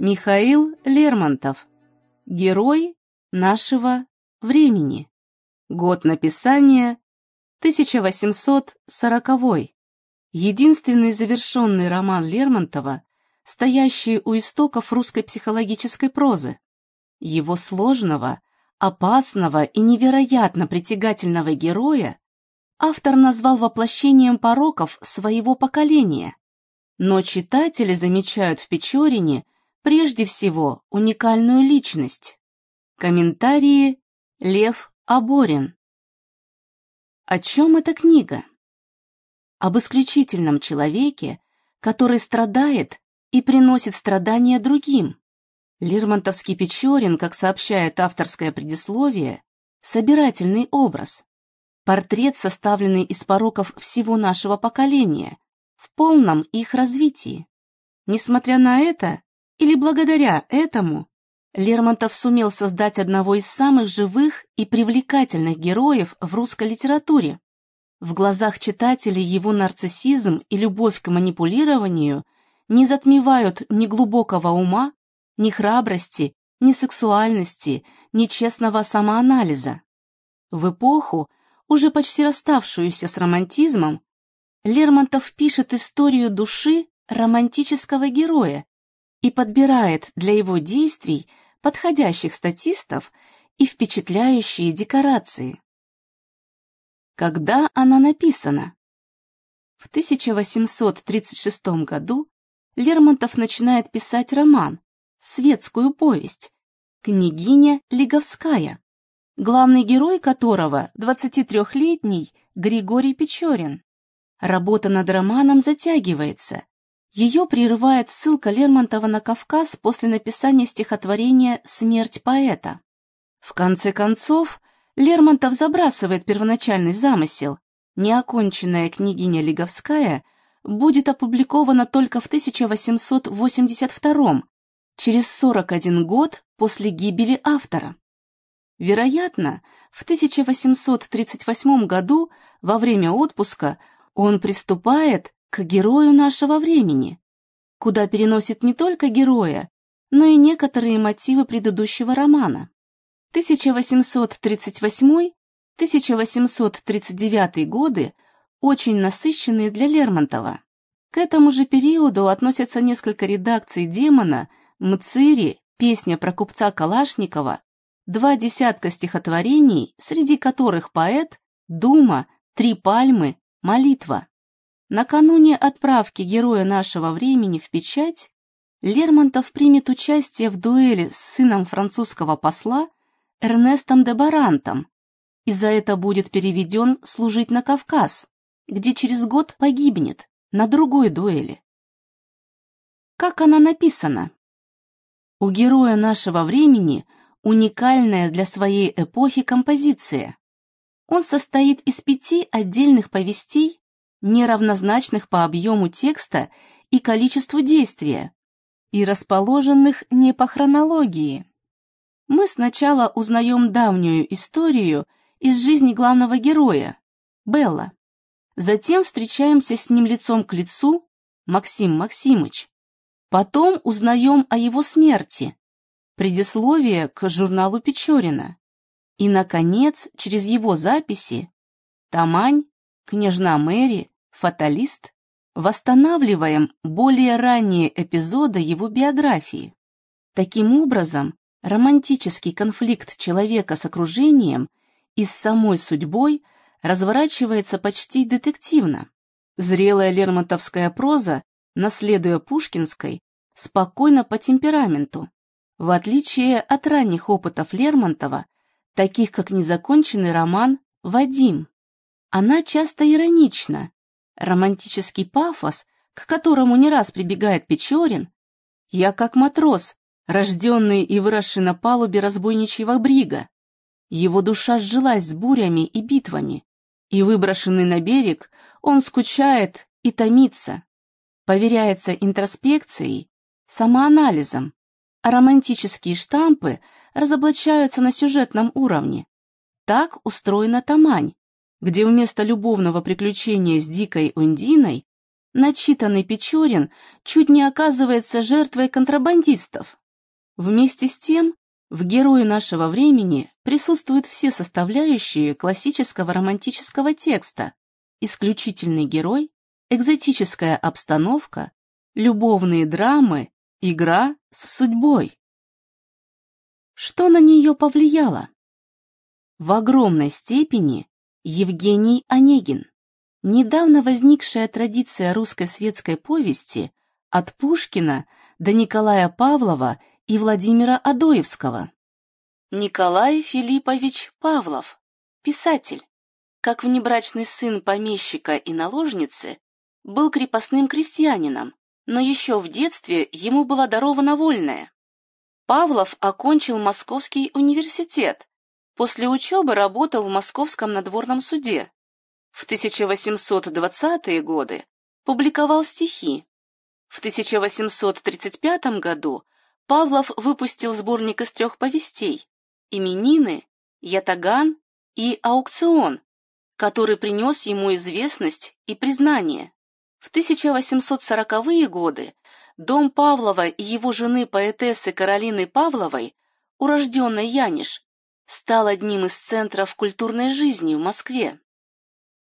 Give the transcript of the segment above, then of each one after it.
Михаил Лермонтов. Герой нашего времени. Год написания 1840. Единственный завершенный роман Лермонтова, стоящий у истоков русской психологической прозы. Его сложного, опасного и невероятно притягательного героя автор назвал воплощением пороков своего поколения. Но читатели замечают в Печорине прежде всего уникальную личность. Комментарии Лев Аборин. О чем эта книга? Об исключительном человеке, который страдает и приносит страдания другим. Лермонтовский Печорин, как сообщает авторское предисловие, собирательный образ. Портрет, составленный из пороков всего нашего поколения, в полном их развитии. Несмотря на это, или благодаря этому, Лермонтов сумел создать одного из самых живых и привлекательных героев в русской литературе. В глазах читателей его нарциссизм и любовь к манипулированию не затмевают ни глубокого ума, ни храбрости, ни сексуальности, ни честного самоанализа. В эпоху, уже почти расставшуюся с романтизмом, Лермонтов пишет историю души романтического героя, и подбирает для его действий подходящих статистов и впечатляющие декорации. Когда она написана? В 1836 году Лермонтов начинает писать роман, светскую повесть, «Княгиня Лиговская», главный герой которого 23-летний Григорий Печорин. Работа над романом затягивается, ее прерывает ссылка Лермонтова на Кавказ после написания стихотворения «Смерть поэта». В конце концов, Лермонтов забрасывает первоначальный замысел. Неоконченная княгиня Лиговская будет опубликована только в 1882 через 41 год после гибели автора. Вероятно, в 1838 году, во время отпуска, он приступает к герою нашего времени, куда переносит не только героя, но и некоторые мотивы предыдущего романа. 1838-1839 годы очень насыщенные для Лермонтова. К этому же периоду относятся несколько редакций «Демона», «Мцири», песня про купца Калашникова, два десятка стихотворений, среди которых поэт, дума, три пальмы, молитва. Накануне отправки героя нашего времени в печать Лермонтов примет участие в дуэли с сыном французского посла Эрнестом де Барантом и за это будет переведен служить на Кавказ, где через год погибнет на другой дуэли. Как она написана? У героя нашего времени уникальная для своей эпохи композиция. Он состоит из пяти отдельных повестей неравнозначных по объему текста и количеству действия, и расположенных не по хронологии. Мы сначала узнаем давнюю историю из жизни главного героя, Белла. Затем встречаемся с ним лицом к лицу, Максим Максимыч. Потом узнаем о его смерти, предисловие к журналу Печорина. И, наконец, через его записи Тамань княжна Мэри, фаталист, восстанавливаем более ранние эпизоды его биографии. Таким образом, романтический конфликт человека с окружением и с самой судьбой разворачивается почти детективно. Зрелая лермонтовская проза, наследуя пушкинской, спокойна по темпераменту, в отличие от ранних опытов Лермонтова, таких как незаконченный роман «Вадим». Она часто иронична. Романтический пафос, к которому не раз прибегает Печорин, «Я как матрос, рожденный и выросший на палубе разбойничьего брига. Его душа сжилась с бурями и битвами, и, выброшенный на берег, он скучает и томится, поверяется интроспекцией, самоанализом, а романтические штампы разоблачаются на сюжетном уровне. Так устроена Тамань, где вместо любовного приключения с дикой Ундиной начитанный Печорин чуть не оказывается жертвой контрабандистов. Вместе с тем, в герое нашего времени присутствуют все составляющие классического романтического текста. Исключительный герой, экзотическая обстановка, любовные драмы, игра с судьбой. Что на нее повлияло? В огромной степени Евгений Онегин. Недавно возникшая традиция русской светской повести от Пушкина до Николая Павлова и Владимира Адоевского. Николай Филиппович Павлов, писатель, как внебрачный сын помещика и наложницы, был крепостным крестьянином, но еще в детстве ему была дарована вольная. Павлов окончил Московский университет, после учебы работал в Московском надворном суде. В 1820-е годы публиковал стихи. В 1835 году Павлов выпустил сборник из трех повестей «Именины», «Ятаган» и «Аукцион», который принес ему известность и признание. В 1840-е годы дом Павлова и его жены поэтессы Каролины Павловой, урожденной Яниш, стал одним из центров культурной жизни в Москве.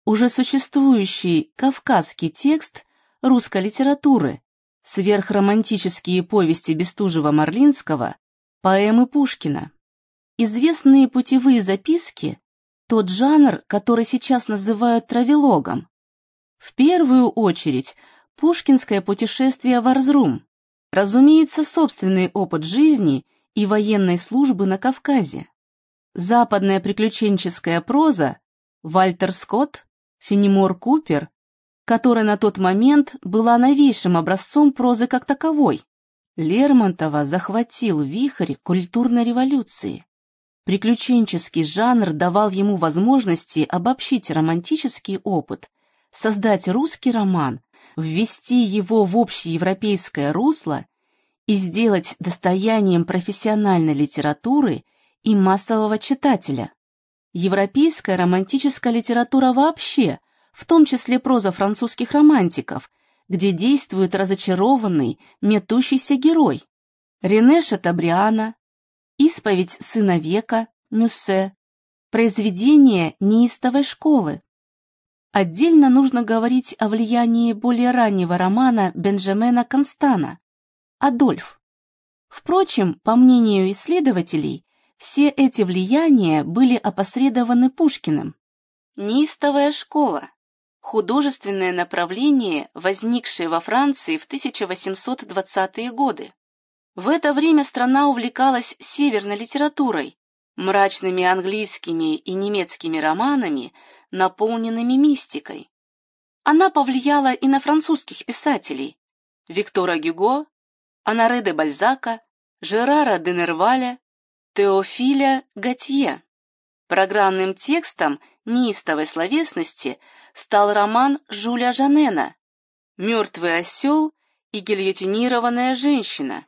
Уже существующий кавказский текст русской литературы сверхромантические повести Бестужева-Марлинского, поэмы Пушкина. Известные путевые записки – тот жанр, который сейчас называют травелогом. В первую очередь пушкинское путешествие в Арзрум, разумеется, собственный опыт жизни и военной службы на Кавказе. Западная приключенческая проза Вальтер Скотт, Фенемор Купер которая на тот момент была новейшим образцом прозы как таковой. Лермонтова захватил вихрь культурной революции. Приключенческий жанр давал ему возможности обобщить романтический опыт, создать русский роман, ввести его в общеевропейское русло и сделать достоянием профессиональной литературы и массового читателя. Европейская романтическая литература вообще – в том числе проза французских романтиков, где действует разочарованный, метущийся герой. Рене Шатабриана, «Исповедь сына века», Мюссе, произведение неистовой школы. Отдельно нужно говорить о влиянии более раннего романа Бенджамена Констана «Адольф». Впрочем, по мнению исследователей, все эти влияния были опосредованы Пушкиным. Неистовая школа художественное направление, возникшее во Франции в 1820-е годы. В это время страна увлекалась северной литературой, мрачными английскими и немецкими романами, наполненными мистикой. Она повлияла и на французских писателей Виктора Гюго, Анаре де Бальзака, Жерара де Нерваля, Теофиля Готье. Программным текстом неистовой словесности стал роман Жюля Жанена «Мертвый осел и гильотинированная женщина».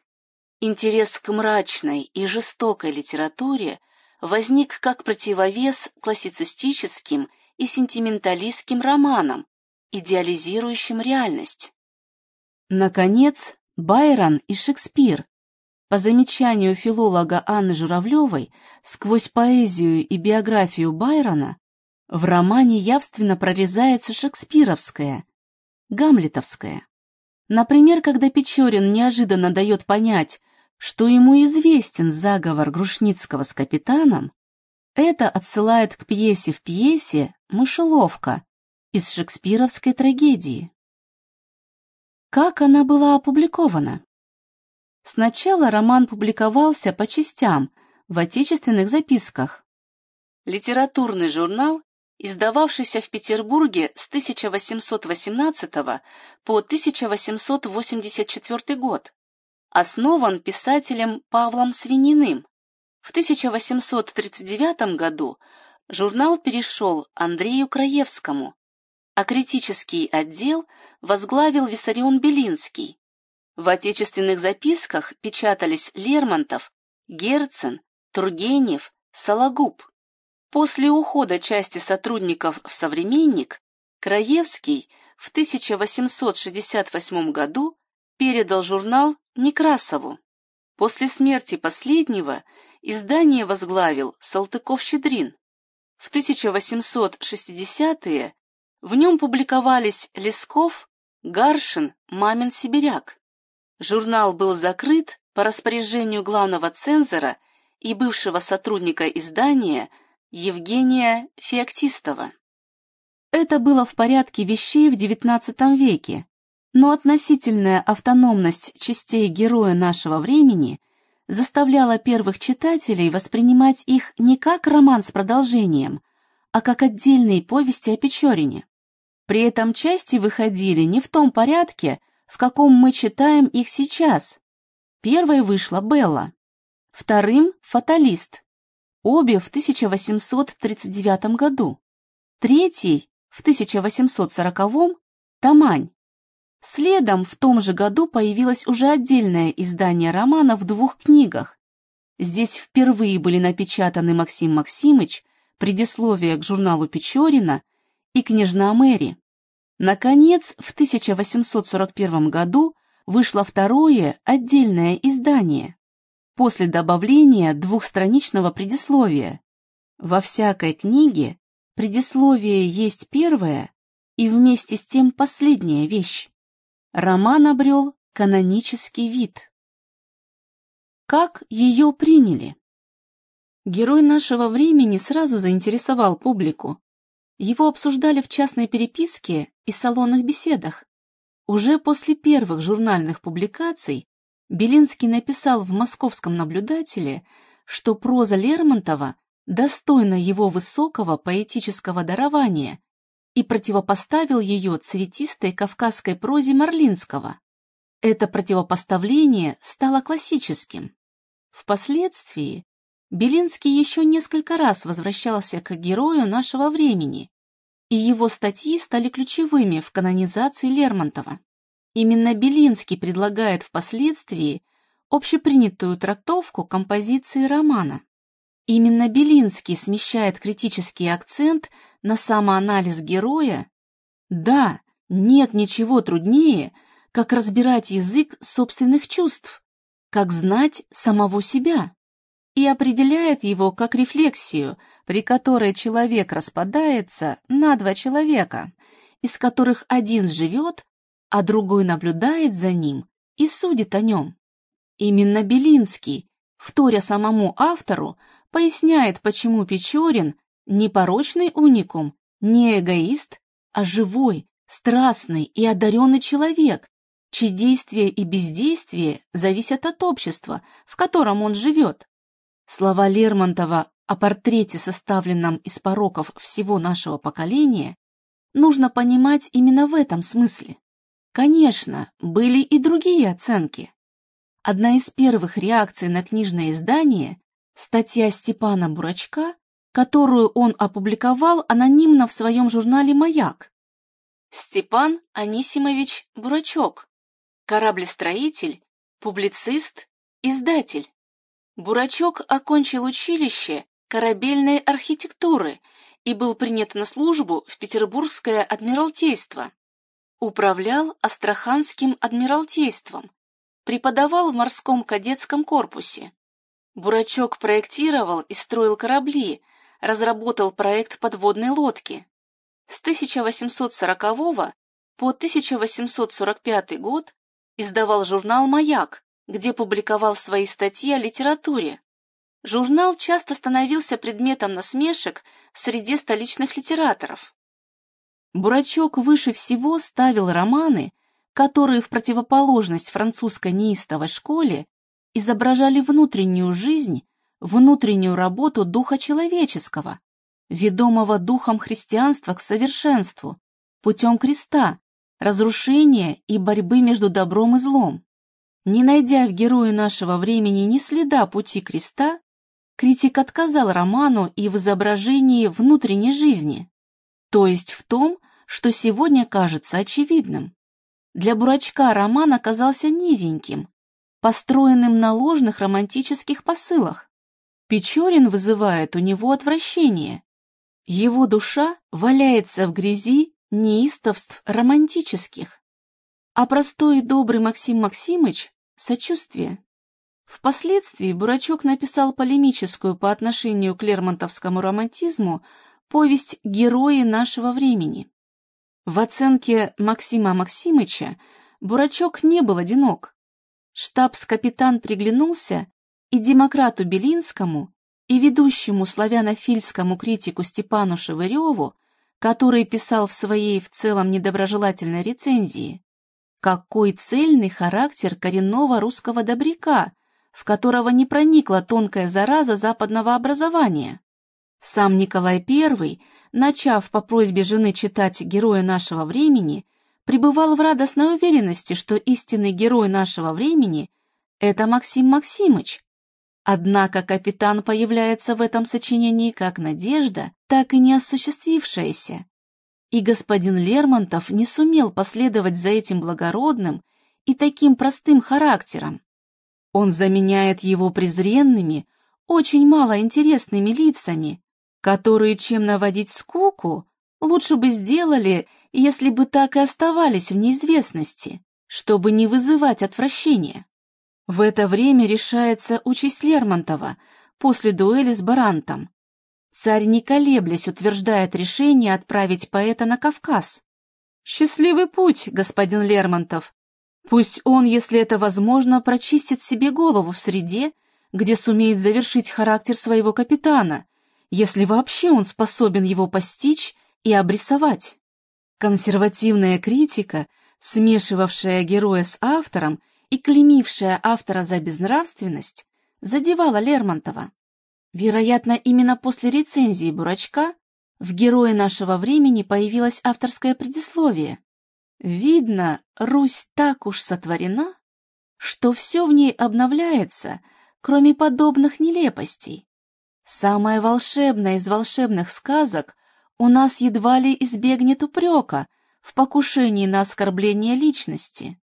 Интерес к мрачной и жестокой литературе возник как противовес классицистическим и сентименталистским романам, идеализирующим реальность. Наконец, Байрон и Шекспир по замечанию филолога Анны Журавлевой, сквозь поэзию и биографию Байрона в романе явственно прорезается шекспировское, гамлетовское. Например, когда Печорин неожиданно дает понять, что ему известен заговор Грушницкого с капитаном, это отсылает к пьесе в пьесе «Мышеловка» из шекспировской трагедии. Как она была опубликована? Сначала роман публиковался по частям в отечественных записках. Литературный журнал издававшийся в Петербурге с 1818 по 1884 год, основан писателем Павлом Свининым. В 1839 году журнал перешел Андрею Краевскому, а критический отдел возглавил Виссарион Белинский. В отечественных записках печатались Лермонтов, Герцен, Тургенев, Сологуб. После ухода части сотрудников в «Современник» Краевский в 1868 году передал журнал Некрасову. После смерти последнего издание возглавил Салтыков-Щедрин. В 1860-е в нем публиковались Лесков, Гаршин, Мамин Сибиряк. Журнал был закрыт по распоряжению главного цензора и бывшего сотрудника издания Евгения Феоктистова. Это было в порядке вещей в XIX веке, но относительная автономность частей героя нашего времени заставляла первых читателей воспринимать их не как роман с продолжением, а как отдельные повести о Печорине. При этом части выходили не в том порядке, в каком мы читаем их сейчас. Первой вышла Белла, вторым — «Фаталист», обе в 1839 году, третий в 1840-м — «Тамань». Следом в том же году появилось уже отдельное издание романа в двух книгах. Здесь впервые были напечатаны Максим Максимыч, предисловие к журналу Печорина и княжна Мэри. Наконец, в 1841 году вышло второе отдельное издание, после добавления двухстраничного предисловия. Во всякой книге предисловие есть первая и вместе с тем последняя вещь. Роман обрел канонический вид. Как ее приняли? Герой нашего времени сразу заинтересовал публику. Его обсуждали в частной переписке и салонных беседах. Уже после первых журнальных публикаций Белинский написал в «Московском наблюдателе», что проза Лермонтова достойна его высокого поэтического дарования и противопоставил ее цветистой кавказской прозе Марлинского. Это противопоставление стало классическим. Впоследствии Белинский еще несколько раз возвращался к герою нашего времени, и его статьи стали ключевыми в канонизации Лермонтова. Именно Белинский предлагает впоследствии общепринятую трактовку композиции романа. Именно Белинский смещает критический акцент на самоанализ героя. Да, нет ничего труднее, как разбирать язык собственных чувств, как знать самого себя и определяет его как рефлексию, при которой человек распадается на два человека, из которых один живет, а другой наблюдает за ним и судит о нем. Именно Белинский, вторя самому автору, поясняет, почему Печорин не порочный уникум, не эгоист, а живой, страстный и одаренный человек, чьи действия и бездействие зависят от общества, в котором он живет. Слова Лермонтова о портрете, составленном из пороков всего нашего поколения, нужно понимать именно в этом смысле. Конечно, были и другие оценки. Одна из первых реакций на книжное издание – статья Степана Бурачка, которую он опубликовал анонимно в своем журнале «Маяк». Степан Анисимович Бурачок, кораблестроитель, публицист, издатель. Бурачок окончил училище корабельной архитектуры и был принят на службу в Петербургское адмиралтейство. Управлял Астраханским адмиралтейством, преподавал в морском кадетском корпусе. Бурачок проектировал и строил корабли, разработал проект подводной лодки. С 1840 по 1845 год издавал журнал «Маяк», где публиковал свои статьи о литературе. Журнал часто становился предметом насмешек среди столичных литераторов. Бурачок выше всего ставил романы, которые в противоположность французской неистовой школе изображали внутреннюю жизнь, внутреннюю работу духа человеческого, ведомого духом христианства к совершенству, путем креста, разрушения и борьбы между добром и злом. Не найдя в герое нашего времени ни следа пути креста, критик отказал роману и в изображении внутренней жизни, то есть в том, что сегодня кажется очевидным. Для Бурачка роман оказался низеньким, построенным на ложных романтических посылах. Печорин вызывает у него отвращение. Его душа валяется в грязи неистовств романтических, а простой и добрый Максим Максимыч – сочувствие. Впоследствии Бурачок написал полемическую по отношению к лермонтовскому романтизму повесть «Герои нашего времени». В оценке Максима Максимыча Бурачок не был одинок. Штабс-капитан приглянулся и демократу Белинскому, и ведущему славянофильскому критику Степану Шевыреву, который писал в своей в целом недоброжелательной рецензии, какой цельный характер коренного русского добряка, в которого не проникла тонкая зараза западного образования. Сам Николай I, начав по просьбе жены читать «Героя нашего времени», пребывал в радостной уверенности, что истинный герой нашего времени – это Максим Максимыч. Однако капитан появляется в этом сочинении как надежда, так и не осуществившаяся и господин Лермонтов не сумел последовать за этим благородным и таким простым характером. Он заменяет его презренными, очень малоинтересными лицами, которые, чем наводить скуку, лучше бы сделали, если бы так и оставались в неизвестности, чтобы не вызывать отвращения. В это время решается участь Лермонтова после дуэли с Барантом, Царь, не колеблясь, утверждает решение отправить поэта на Кавказ. Счастливый путь, господин Лермонтов. Пусть он, если это возможно, прочистит себе голову в среде, где сумеет завершить характер своего капитана, если вообще он способен его постичь и обрисовать. Консервативная критика, смешивавшая героя с автором и клеймившая автора за безнравственность, задевала Лермонтова. Вероятно, именно после рецензии «Бурачка» в «Герое нашего времени» появилось авторское предисловие. Видно, Русь так уж сотворена, что все в ней обновляется, кроме подобных нелепостей. Самая волшебная из волшебных сказок у нас едва ли избегнет упрека в покушении на оскорбление личности.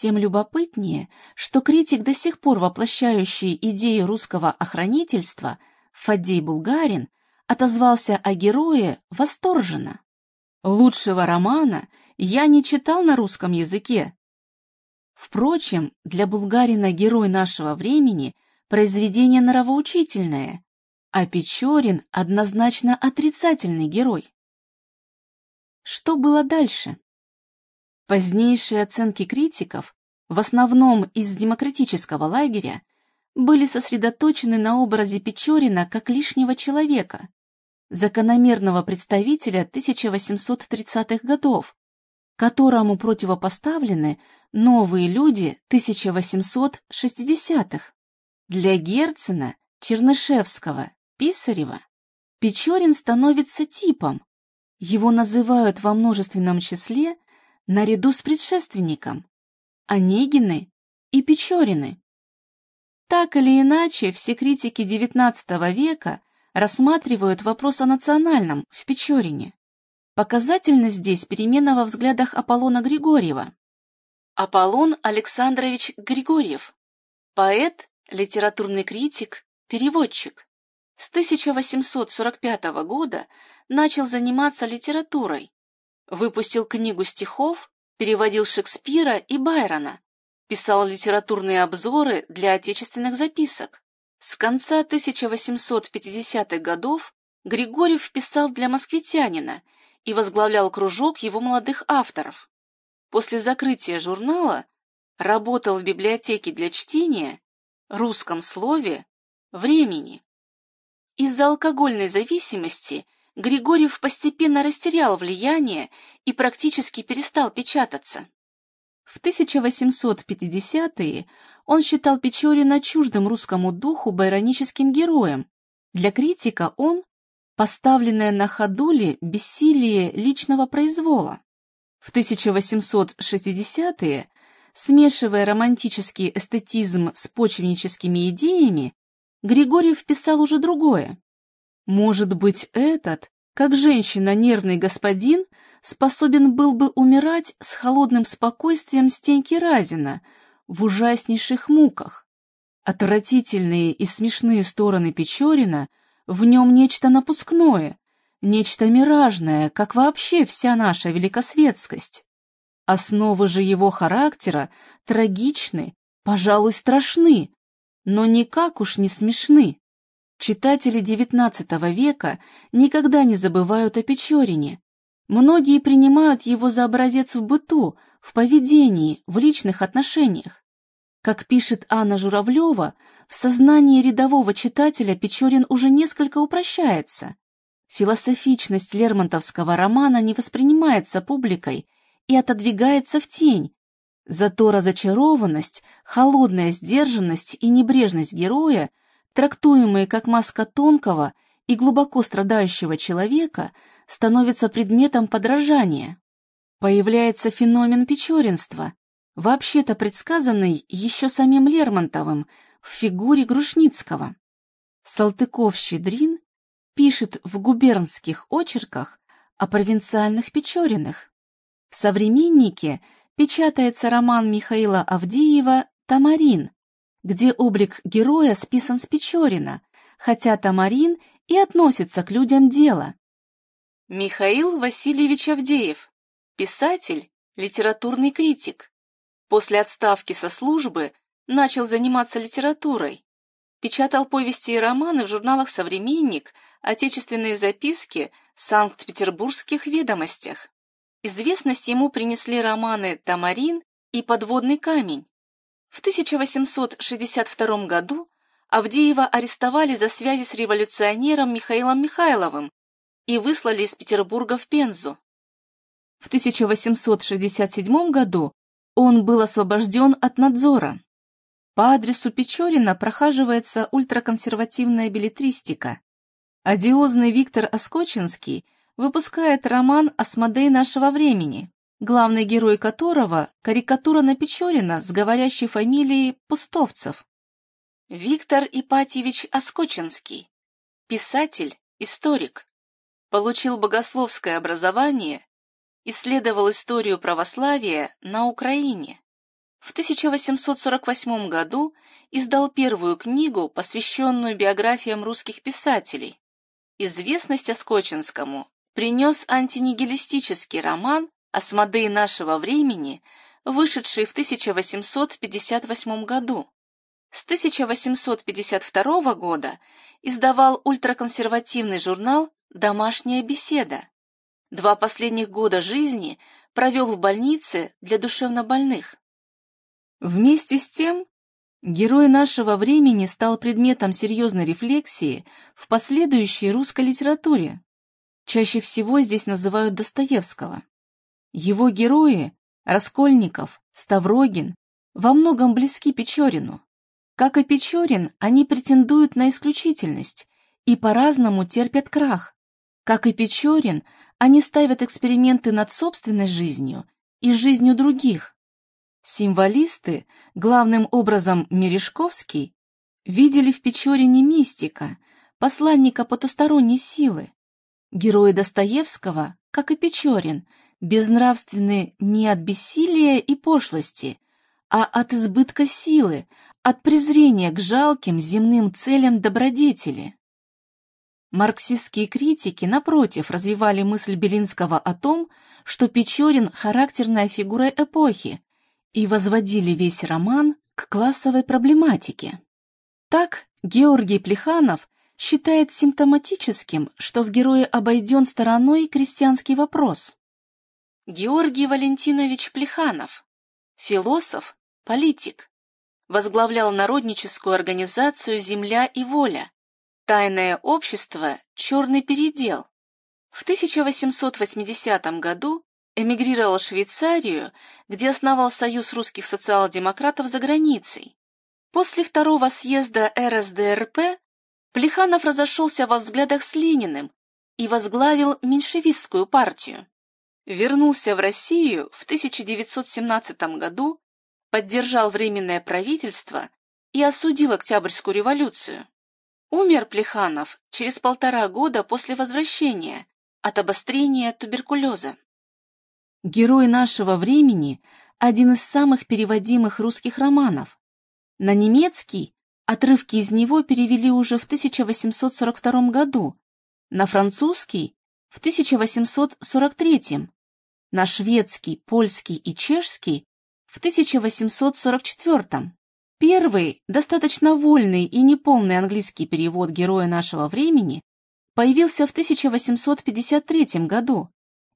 Тем любопытнее, что критик, до сих пор воплощающий идею русского охранительства, Фадей Булгарин, отозвался о герое восторженно. Лучшего романа я не читал на русском языке. Впрочем, для Булгарина герой нашего времени – произведение нравоучительное, а Печорин – однозначно отрицательный герой. Что было дальше? Позднейшие оценки критиков, в основном из демократического лагеря, были сосредоточены на образе Печорина как лишнего человека, закономерного представителя 1830-х годов, которому противопоставлены новые люди 1860-х. Для Герцена, Чернышевского, Писарева Печорин становится типом. Его называют во множественном числе наряду с предшественником Онегины и Печорины. Так или иначе, все критики XIX века рассматривают вопрос о национальном в Печорине. Показательно здесь перемена во взглядах Аполлона Григорьева. Аполлон Александрович Григорьев, поэт, литературный критик, переводчик. С 1845 года начал заниматься литературой, Выпустил книгу стихов, переводил Шекспира и Байрона, писал литературные обзоры для отечественных записок. С конца 1850-х годов Григорьев писал для «Москвитянина» и возглавлял кружок его молодых авторов. После закрытия журнала работал в библиотеке для чтения, русском слове, времени. Из-за алкогольной зависимости – Григорьев постепенно растерял влияние и практически перестал печататься. В 1850-е он считал Печорина чуждым русскому духу байроническим героем. Для критика он – поставленное на ходули бессилие личного произвола. В 1860-е, смешивая романтический эстетизм с почвенническими идеями, Григорьев писал уже другое. Может быть, этот, как женщина нервный господин, способен был бы умирать с холодным спокойствием Стеньки Разина в ужаснейших муках. Отвратительные и смешные стороны Печорина в нем нечто напускное, нечто миражное, как вообще вся наша великосветскость. Основы же его характера трагичны, пожалуй, страшны, но никак уж не смешны. Читатели XIX века никогда не забывают о Печорине. Многие принимают его за образец в быту, в поведении, в личных отношениях. Как пишет Анна Журавлева, в сознании рядового читателя Печорин уже несколько упрощается. Философичность Лермонтовского романа не воспринимается публикой и отодвигается в тень, зато разочарованность, холодная сдержанность и небрежность героя, трактуемые как маска тонкого и глубоко страдающего человека, становятся предметом подражания. Появляется феномен печоринства, вообще-то предсказанный еще самим Лермонтовым в фигуре Грушницкого. Салтыков-Щедрин пишет в губернских очерках о провинциальных Печориных. В «Современнике» печатается роман Михаила Авдеева «Тамарин», где облик героя списан с Печорина, хотя Тамарин и относится к людям дела. Михаил Васильевич Авдеев, писатель, литературный критик. После отставки со службы начал заниматься литературой. Печатал повести и романы в журналах «Современник», «Отечественные записки», «Санкт-Петербургских ведомостях». Известность ему принесли романы «Тамарин» и «Подводный камень». В 1862 году Авдеева арестовали за связи с революционером Михаилом Михайловым и выслали из Петербурга в Пензу. В 1867 году он был освобожден от надзора. По адресу Печорина прохаживается ультраконсервативная билетристика. Одиозный Виктор Оскочинский выпускает роман «Осмодей нашего времени», главный герой которого – карикатура на Печорина с говорящей фамилией Пустовцев. Виктор Ипатьевич Оскочинский, писатель, историк, получил богословское образование, исследовал историю православия на Украине. В 1848 году издал первую книгу, посвященную биографиям русских писателей. Известность Оскочинскому принес антинигилистический роман «Осмодей нашего времени», вышедший в 1858 году. С 1852 года издавал ультраконсервативный журнал «Домашняя беседа». Два последних года жизни провел в больнице для душевнобольных. Вместе с тем, герой нашего времени стал предметом серьезной рефлексии в последующей русской литературе. Чаще всего здесь называют Достоевского. Его герои – Раскольников, Ставрогин – во многом близки Печорину. Как и Печорин, они претендуют на исключительность и по-разному терпят крах. Как и Печорин, они ставят эксперименты над собственной жизнью и жизнью других, Символисты, главным образом Мережковский, видели в Печорине мистика, посланника потусторонней силы. Герои Достоевского, как и Печорин, безнравственны не от бессилия и пошлости, а от избытка силы, от презрения к жалким земным целям добродетели. Марксистские критики, напротив, развивали мысль Белинского о том, что Печорин – характерная фигура эпохи, и возводили весь роман к классовой проблематике. Так Георгий Плеханов считает симптоматическим, что в герое обойден стороной крестьянский вопрос. Георгий Валентинович Плеханов, философ, политик, возглавлял народническую организацию «Земля и воля», тайное общество «Черный передел». В 1880 году эмигрировал в Швейцарию, где основал Союз русских социал-демократов за границей. После второго съезда РСДРП Плеханов разошелся во взглядах с Лениным и возглавил меньшевистскую партию. Вернулся в Россию в 1917 году, поддержал Временное правительство и осудил Октябрьскую революцию. Умер Плеханов через полтора года после возвращения от обострения туберкулеза. Герой нашего времени – один из самых переводимых русских романов. На немецкий отрывки из него перевели уже в 1842 году, на французский в 1843, на шведский, польский и чешский в 1844. Первый, достаточно вольный и неполный английский перевод героя нашего времени появился в 1853 году.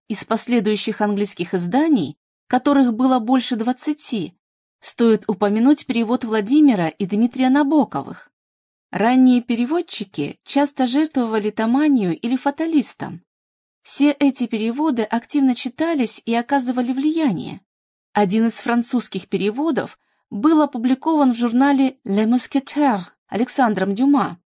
Из последующих английских изданий, которых было больше 20, стоит упомянуть перевод Владимира и Дмитрия Набоковых. Ранние переводчики часто жертвовали томанию или фаталистом. Все эти переводы активно читались и оказывали влияние. Один из французских переводов был опубликован в журнале «Le Mousquetaire» Александром Дюма.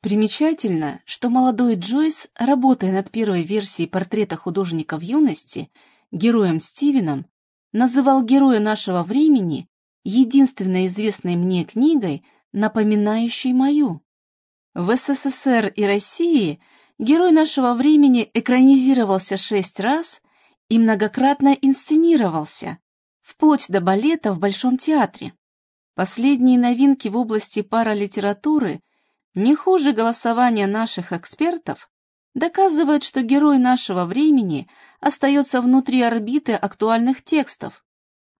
Примечательно, что молодой Джойс, работая над первой версией портрета художника в юности, героем Стивеном, называл героя нашего времени единственной известной мне книгой, напоминающей мою. В СССР и России герой нашего времени экранизировался шесть раз и многократно инсценировался, вплоть до балета в Большом театре. Последние новинки в области паралитературы не хуже голосования наших экспертов доказывают, что герой нашего времени остается внутри орбиты актуальных текстов.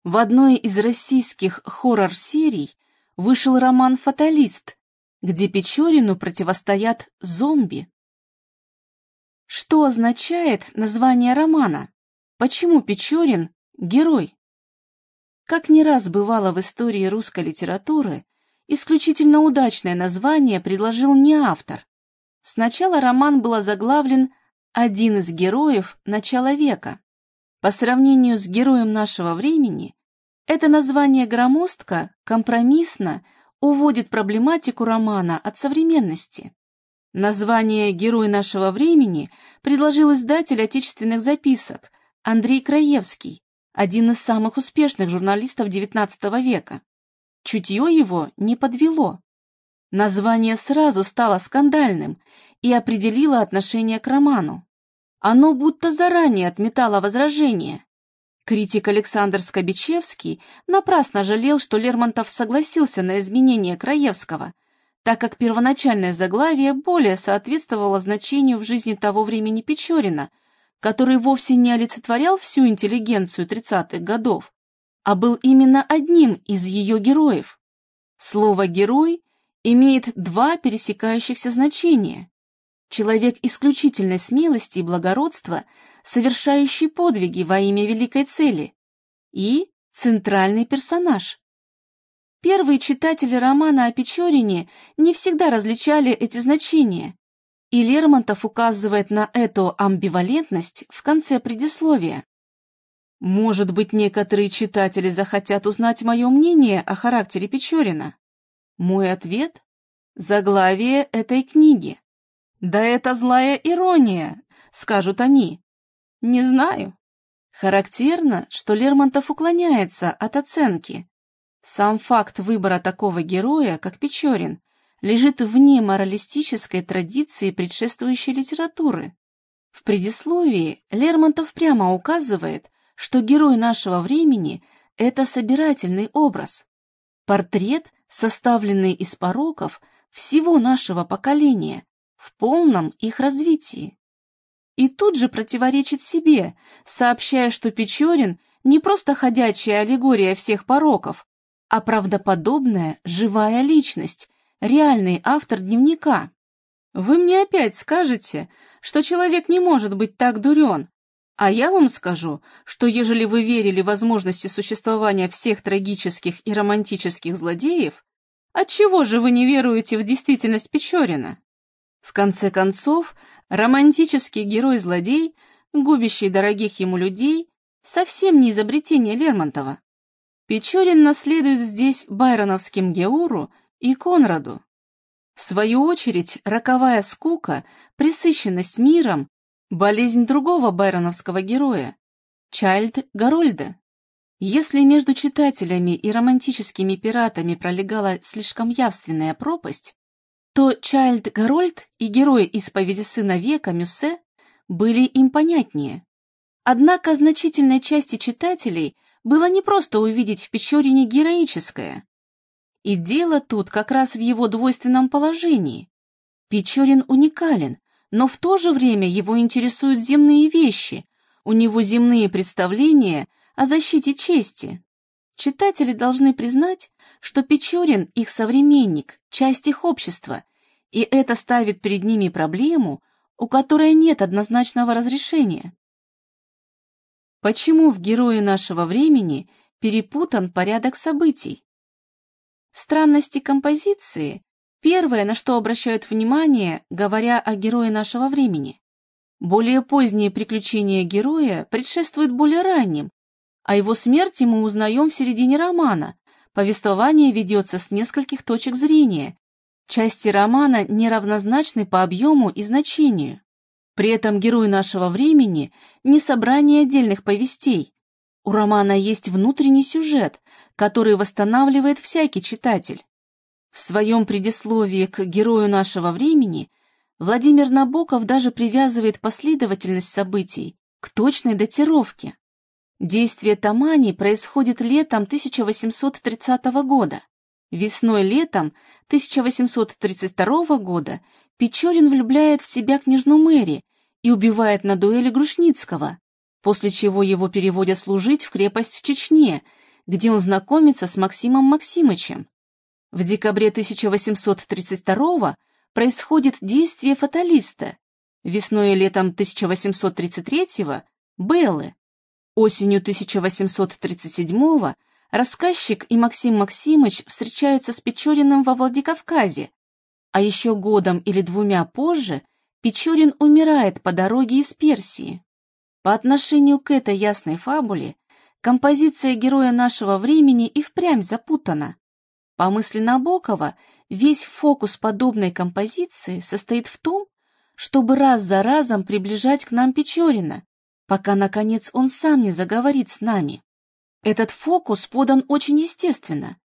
В одной из российских хоррор-серий вышел роман «Фаталист», где Печорину противостоят зомби. Что означает название романа? Почему Печорин – герой? Как не раз бывало в истории русской литературы, исключительно удачное название предложил не автор. Сначала роман был озаглавлен «Один из героев начала века». По сравнению с героем нашего времени, это название громоздко, компромиссно уводит проблематику романа от современности. Название «Герой нашего времени» предложил издатель отечественных записок Андрей Краевский, один из самых успешных журналистов XIX века. Чутье его не подвело. Название сразу стало скандальным и определило отношение к роману. Оно будто заранее отметало возражения. Критик Александр Скобичевский напрасно жалел, что Лермонтов согласился на изменение Краевского, так как первоначальное заглавие более соответствовало значению в жизни того времени Печорина – который вовсе не олицетворял всю интеллигенцию 30-х годов, а был именно одним из ее героев. Слово «герой» имеет два пересекающихся значения. Человек исключительной смелости и благородства, совершающий подвиги во имя великой цели, и центральный персонаж. Первые читатели романа о Печорине не всегда различали эти значения, и Лермонтов указывает на эту амбивалентность в конце предисловия. Может быть, некоторые читатели захотят узнать мое мнение о характере Печорина? Мой ответ – заглавие этой книги. Да это злая ирония, скажут они. Не знаю. Характерно, что Лермонтов уклоняется от оценки. Сам факт выбора такого героя, как Печорин, лежит вне моралистической традиции предшествующей литературы. В предисловии Лермонтов прямо указывает, что герой нашего времени – это собирательный образ, портрет, составленный из пороков всего нашего поколения в полном их развитии. И тут же противоречит себе, сообщая, что Печорин не просто ходячая аллегория всех пороков, а правдоподобная живая личность, реальный автор дневника. Вы мне опять скажете, что человек не может быть так дурен, а я вам скажу, что ежели вы верили возможности существования всех трагических и романтических злодеев, отчего же вы не веруете в действительность Печорина? В конце концов, романтический герой-злодей, губящий дорогих ему людей, совсем не изобретение Лермонтова. Печорин наследует здесь байроновским Геуру и Конраду. В свою очередь, роковая скука, пресыщенность миром, болезнь другого байроновского героя, Чайльд Гарольда. Если между читателями и романтическими пиратами пролегала слишком явственная пропасть, то Чайльд Гарольд и герои исповеди сына века Мюссе были им понятнее. Однако значительной части читателей было не просто увидеть в Печорине героическое, и дело тут как раз в его двойственном положении. Печорин уникален, но в то же время его интересуют земные вещи, у него земные представления о защите чести. Читатели должны признать, что Печорин их современник, часть их общества, и это ставит перед ними проблему, у которой нет однозначного разрешения. Почему в герое нашего времени перепутан порядок событий? Странности композиции – первое, на что обращают внимание, говоря о герое нашего времени. Более поздние приключения героя предшествуют более ранним, о его смерти мы узнаем в середине романа. Повествование ведется с нескольких точек зрения. Части романа неравнозначны по объему и значению. При этом герой нашего времени не собрание отдельных повестей. У романа есть внутренний сюжет, который восстанавливает всякий читатель. В своем предисловии к герою нашего времени Владимир Набоков даже привязывает последовательность событий к точной датировке. Действие Тамани происходит летом 1830 года. Весной-летом 1832 года Печорин влюбляет в себя княжну Мэри и убивает на дуэли Грушницкого, после чего его переводят служить в крепость в Чечне, где он знакомится с Максимом Максимычем. В декабре 1832 происходит действие фаталиста, весной и летом 1833 – Беллы, Осенью 1837-го рассказчик и Максим Максимыч встречаются с Печориным во Владикавказе, а еще годом или двумя позже Печорин умирает по дороге из Персии. По отношению к этой ясной фабуле композиция героя нашего времени и впрямь запутана. По мысли Набокова, весь фокус подобной композиции состоит в том, чтобы раз за разом приближать к нам Печорина, пока, наконец, он сам не заговорит с нами. Этот фокус подан очень естественно.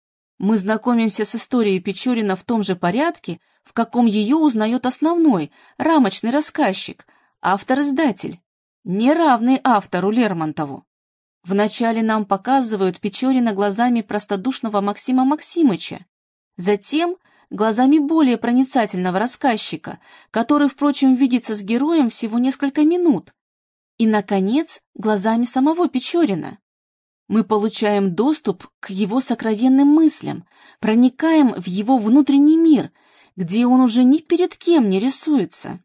Мы знакомимся с историей Печорина в том же порядке, в каком ее узнает основной, рамочный рассказчик, автор-издатель, неравный автору Лермонтову. Вначале нам показывают Печорина глазами простодушного Максима Максимыча, затем глазами более проницательного рассказчика, который, впрочем, видится с героем всего несколько минут, и, наконец, глазами самого Печорина. Мы получаем доступ к его сокровенным мыслям, проникаем в его внутренний мир, где он уже ни перед кем не рисуется.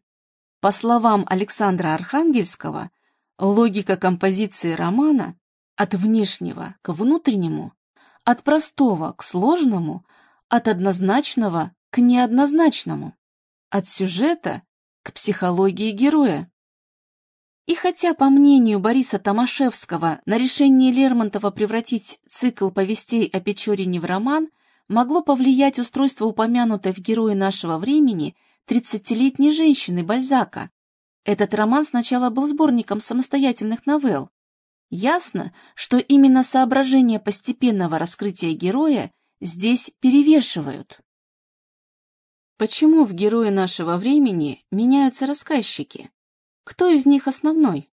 По словам Александра Архангельского, логика композиции романа от внешнего к внутреннему, от простого к сложному, от однозначного к неоднозначному, от сюжета к психологии героя. И хотя, по мнению Бориса Томашевского, на решение Лермонтова превратить цикл повестей о Печорине в роман могло повлиять устройство упомянутой в герое нашего времени тридцатилетней женщины Бальзака, этот роман сначала был сборником самостоятельных новелл. Ясно, что именно соображения постепенного раскрытия героя здесь перевешивают. Почему в герое нашего времени меняются рассказчики? Кто из них основной?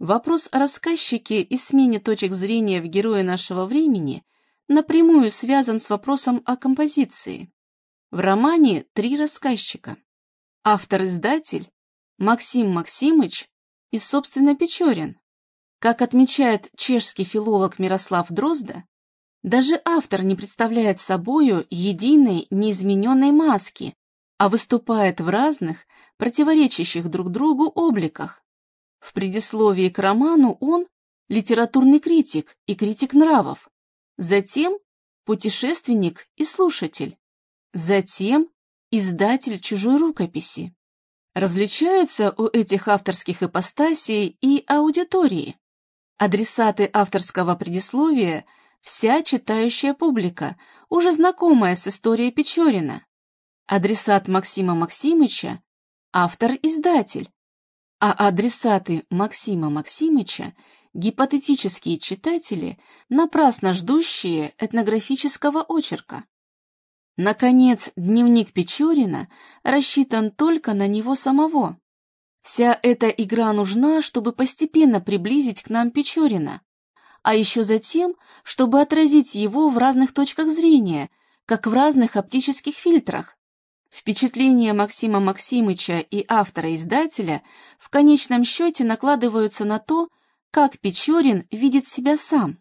Вопрос о рассказчике и смене точек зрения в герое нашего времени напрямую связан с вопросом о композиции. В романе три рассказчика. Автор-издатель Максим Максимыч и, собственно, Печорин. Как отмечает чешский филолог Мирослав Дрозда, даже автор не представляет собою единой неизмененной маски, а выступает в разных, противоречащих друг другу обликах. В предисловии к роману он – литературный критик и критик нравов, затем – путешественник и слушатель, затем – издатель чужой рукописи. Различаются у этих авторских ипостасей и аудитории. Адресаты авторского предисловия – вся читающая публика, уже знакомая с историей Печорина адресат Максима Максимыча – автор-издатель, а адресаты Максима Максимыча – гипотетические читатели, напрасно ждущие этнографического очерка. Наконец, дневник Печорина рассчитан только на него самого. Вся эта игра нужна, чтобы постепенно приблизить к нам Печорина, а еще затем, чтобы отразить его в разных точках зрения, как в разных оптических фильтрах, Впечатления Максима Максимыча и автора-издателя в конечном счете накладываются на то, как Печорин видит себя сам.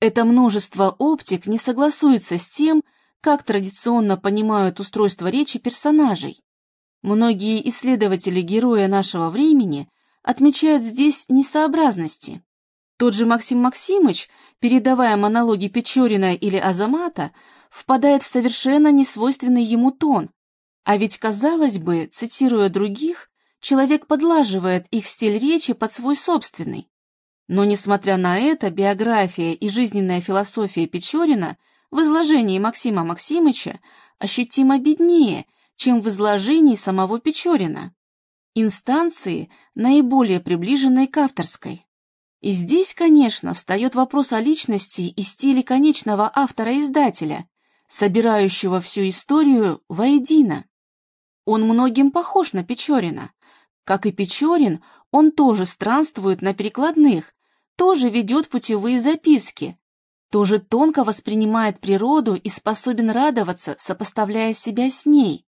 Это множество оптик не согласуется с тем, как традиционно понимают устройство речи персонажей. Многие исследователи героя нашего времени отмечают здесь несообразности. Тот же Максим Максимыч, передавая монологи Печорина или Азамата, впадает в совершенно несвойственный ему тон, а ведь, казалось бы, цитируя других, человек подлаживает их стиль речи под свой собственный. Но, несмотря на это, биография и жизненная философия Печорина в изложении Максима Максимыча ощутимо беднее, чем в изложении самого Печорина. Инстанции, наиболее приближенной к авторской. И здесь, конечно, встает вопрос о личности и стиле конечного автора-издателя, собирающего всю историю воедино. Он многим похож на Печорина. Как и Печорин, он тоже странствует на перекладных, тоже ведет путевые записки, тоже тонко воспринимает природу и способен радоваться, сопоставляя себя с ней.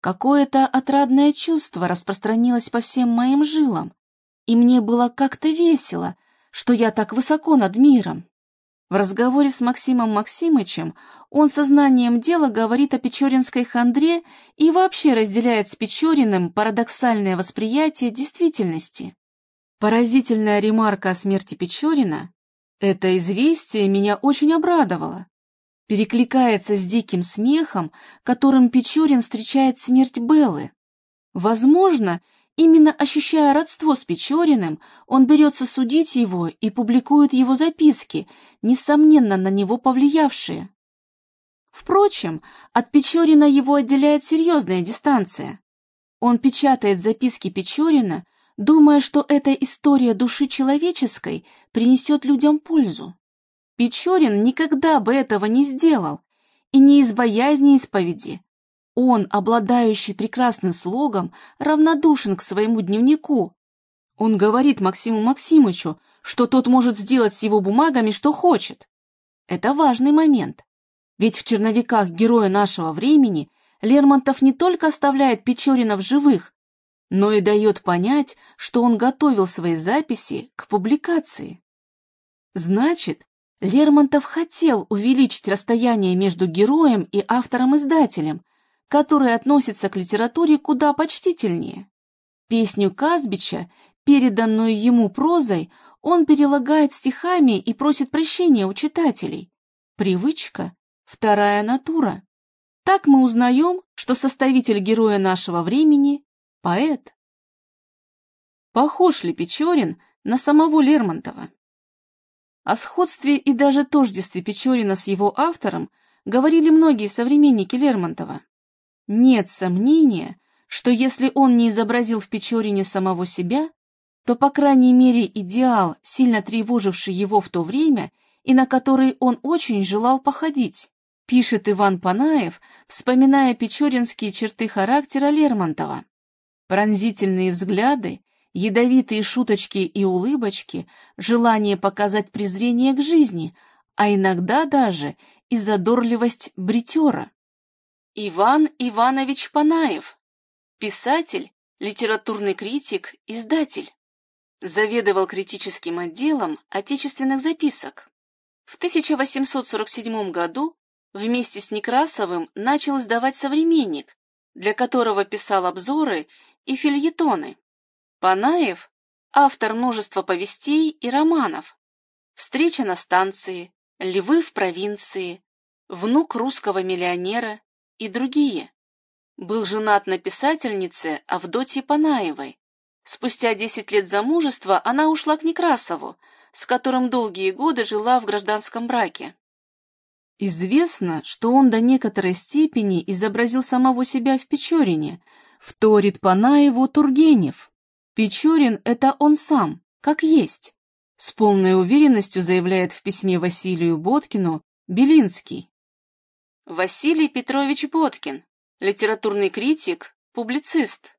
Какое-то отрадное чувство распространилось по всем моим жилам, и мне было как-то весело, что я так высоко над миром. В разговоре с Максимом Максимычем он сознанием дела говорит о печоринской хандре и вообще разделяет с Печориным парадоксальное восприятие действительности. Поразительная ремарка о смерти Печорина – это известие меня очень обрадовало. Перекликается с диким смехом, которым Печорин встречает смерть Беллы. Возможно, именно ощущая родство с Печориным, он берется судить его и публикует его записки, несомненно на него повлиявшие. Впрочем, от Печорина его отделяет серьезная дистанция. Он печатает записки Печорина – думая, что эта история души человеческой принесет людям пользу. Печорин никогда бы этого не сделал, и не из боязни исповеди. Он, обладающий прекрасным слогом, равнодушен к своему дневнику. Он говорит Максиму Максимычу, что тот может сделать с его бумагами, что хочет. Это важный момент. Ведь в черновиках героя нашего времени Лермонтов не только оставляет Печорина в живых, но и дает понять, что он готовил свои записи к публикации. Значит, Лермонтов хотел увеличить расстояние между героем и автором-издателем, который относится к литературе куда почтительнее. Песню Казбича, переданную ему прозой, он перелагает стихами и просит прощения у читателей. Привычка – вторая натура. Так мы узнаем, что составитель героя нашего времени поэт. Похож ли Печорин на самого Лермонтова? О сходстве и даже тождестве Печорина с его автором говорили многие современники Лермонтова. Нет сомнения, что если он не изобразил в Печорине самого себя, то, по крайней мере, идеал, сильно тревоживший его в то время и на который он очень желал походить, пишет Иван Панаев, вспоминая печоринские черты характера Лермонтова. Пронзительные взгляды, ядовитые шуточки и улыбочки, желание показать презрение к жизни, а иногда даже и задорливость бритера. Иван Иванович Панаев, писатель, литературный критик, издатель. Заведовал критическим отделом отечественных записок. В 1847 году вместе с Некрасовым начал издавать «Современник», для которого писал обзоры и фильетоны. Панаев – автор множества повестей и романов. «Встреча на станции», «Львы в провинции», «Внук русского миллионера» и другие. Был женат на писательнице Авдотье Панаевой. Спустя 10 лет замужества она ушла к Некрасову, с которым долгие годы жила в гражданском браке. Известно, что он до некоторой степени изобразил самого себя в Печорине – Вторит Панаеву Тургенев. Печорин — это он сам, как есть. С полной уверенностью заявляет в письме Василию Боткину Белинский. Василий Петрович Боткин, литературный критик, публицист.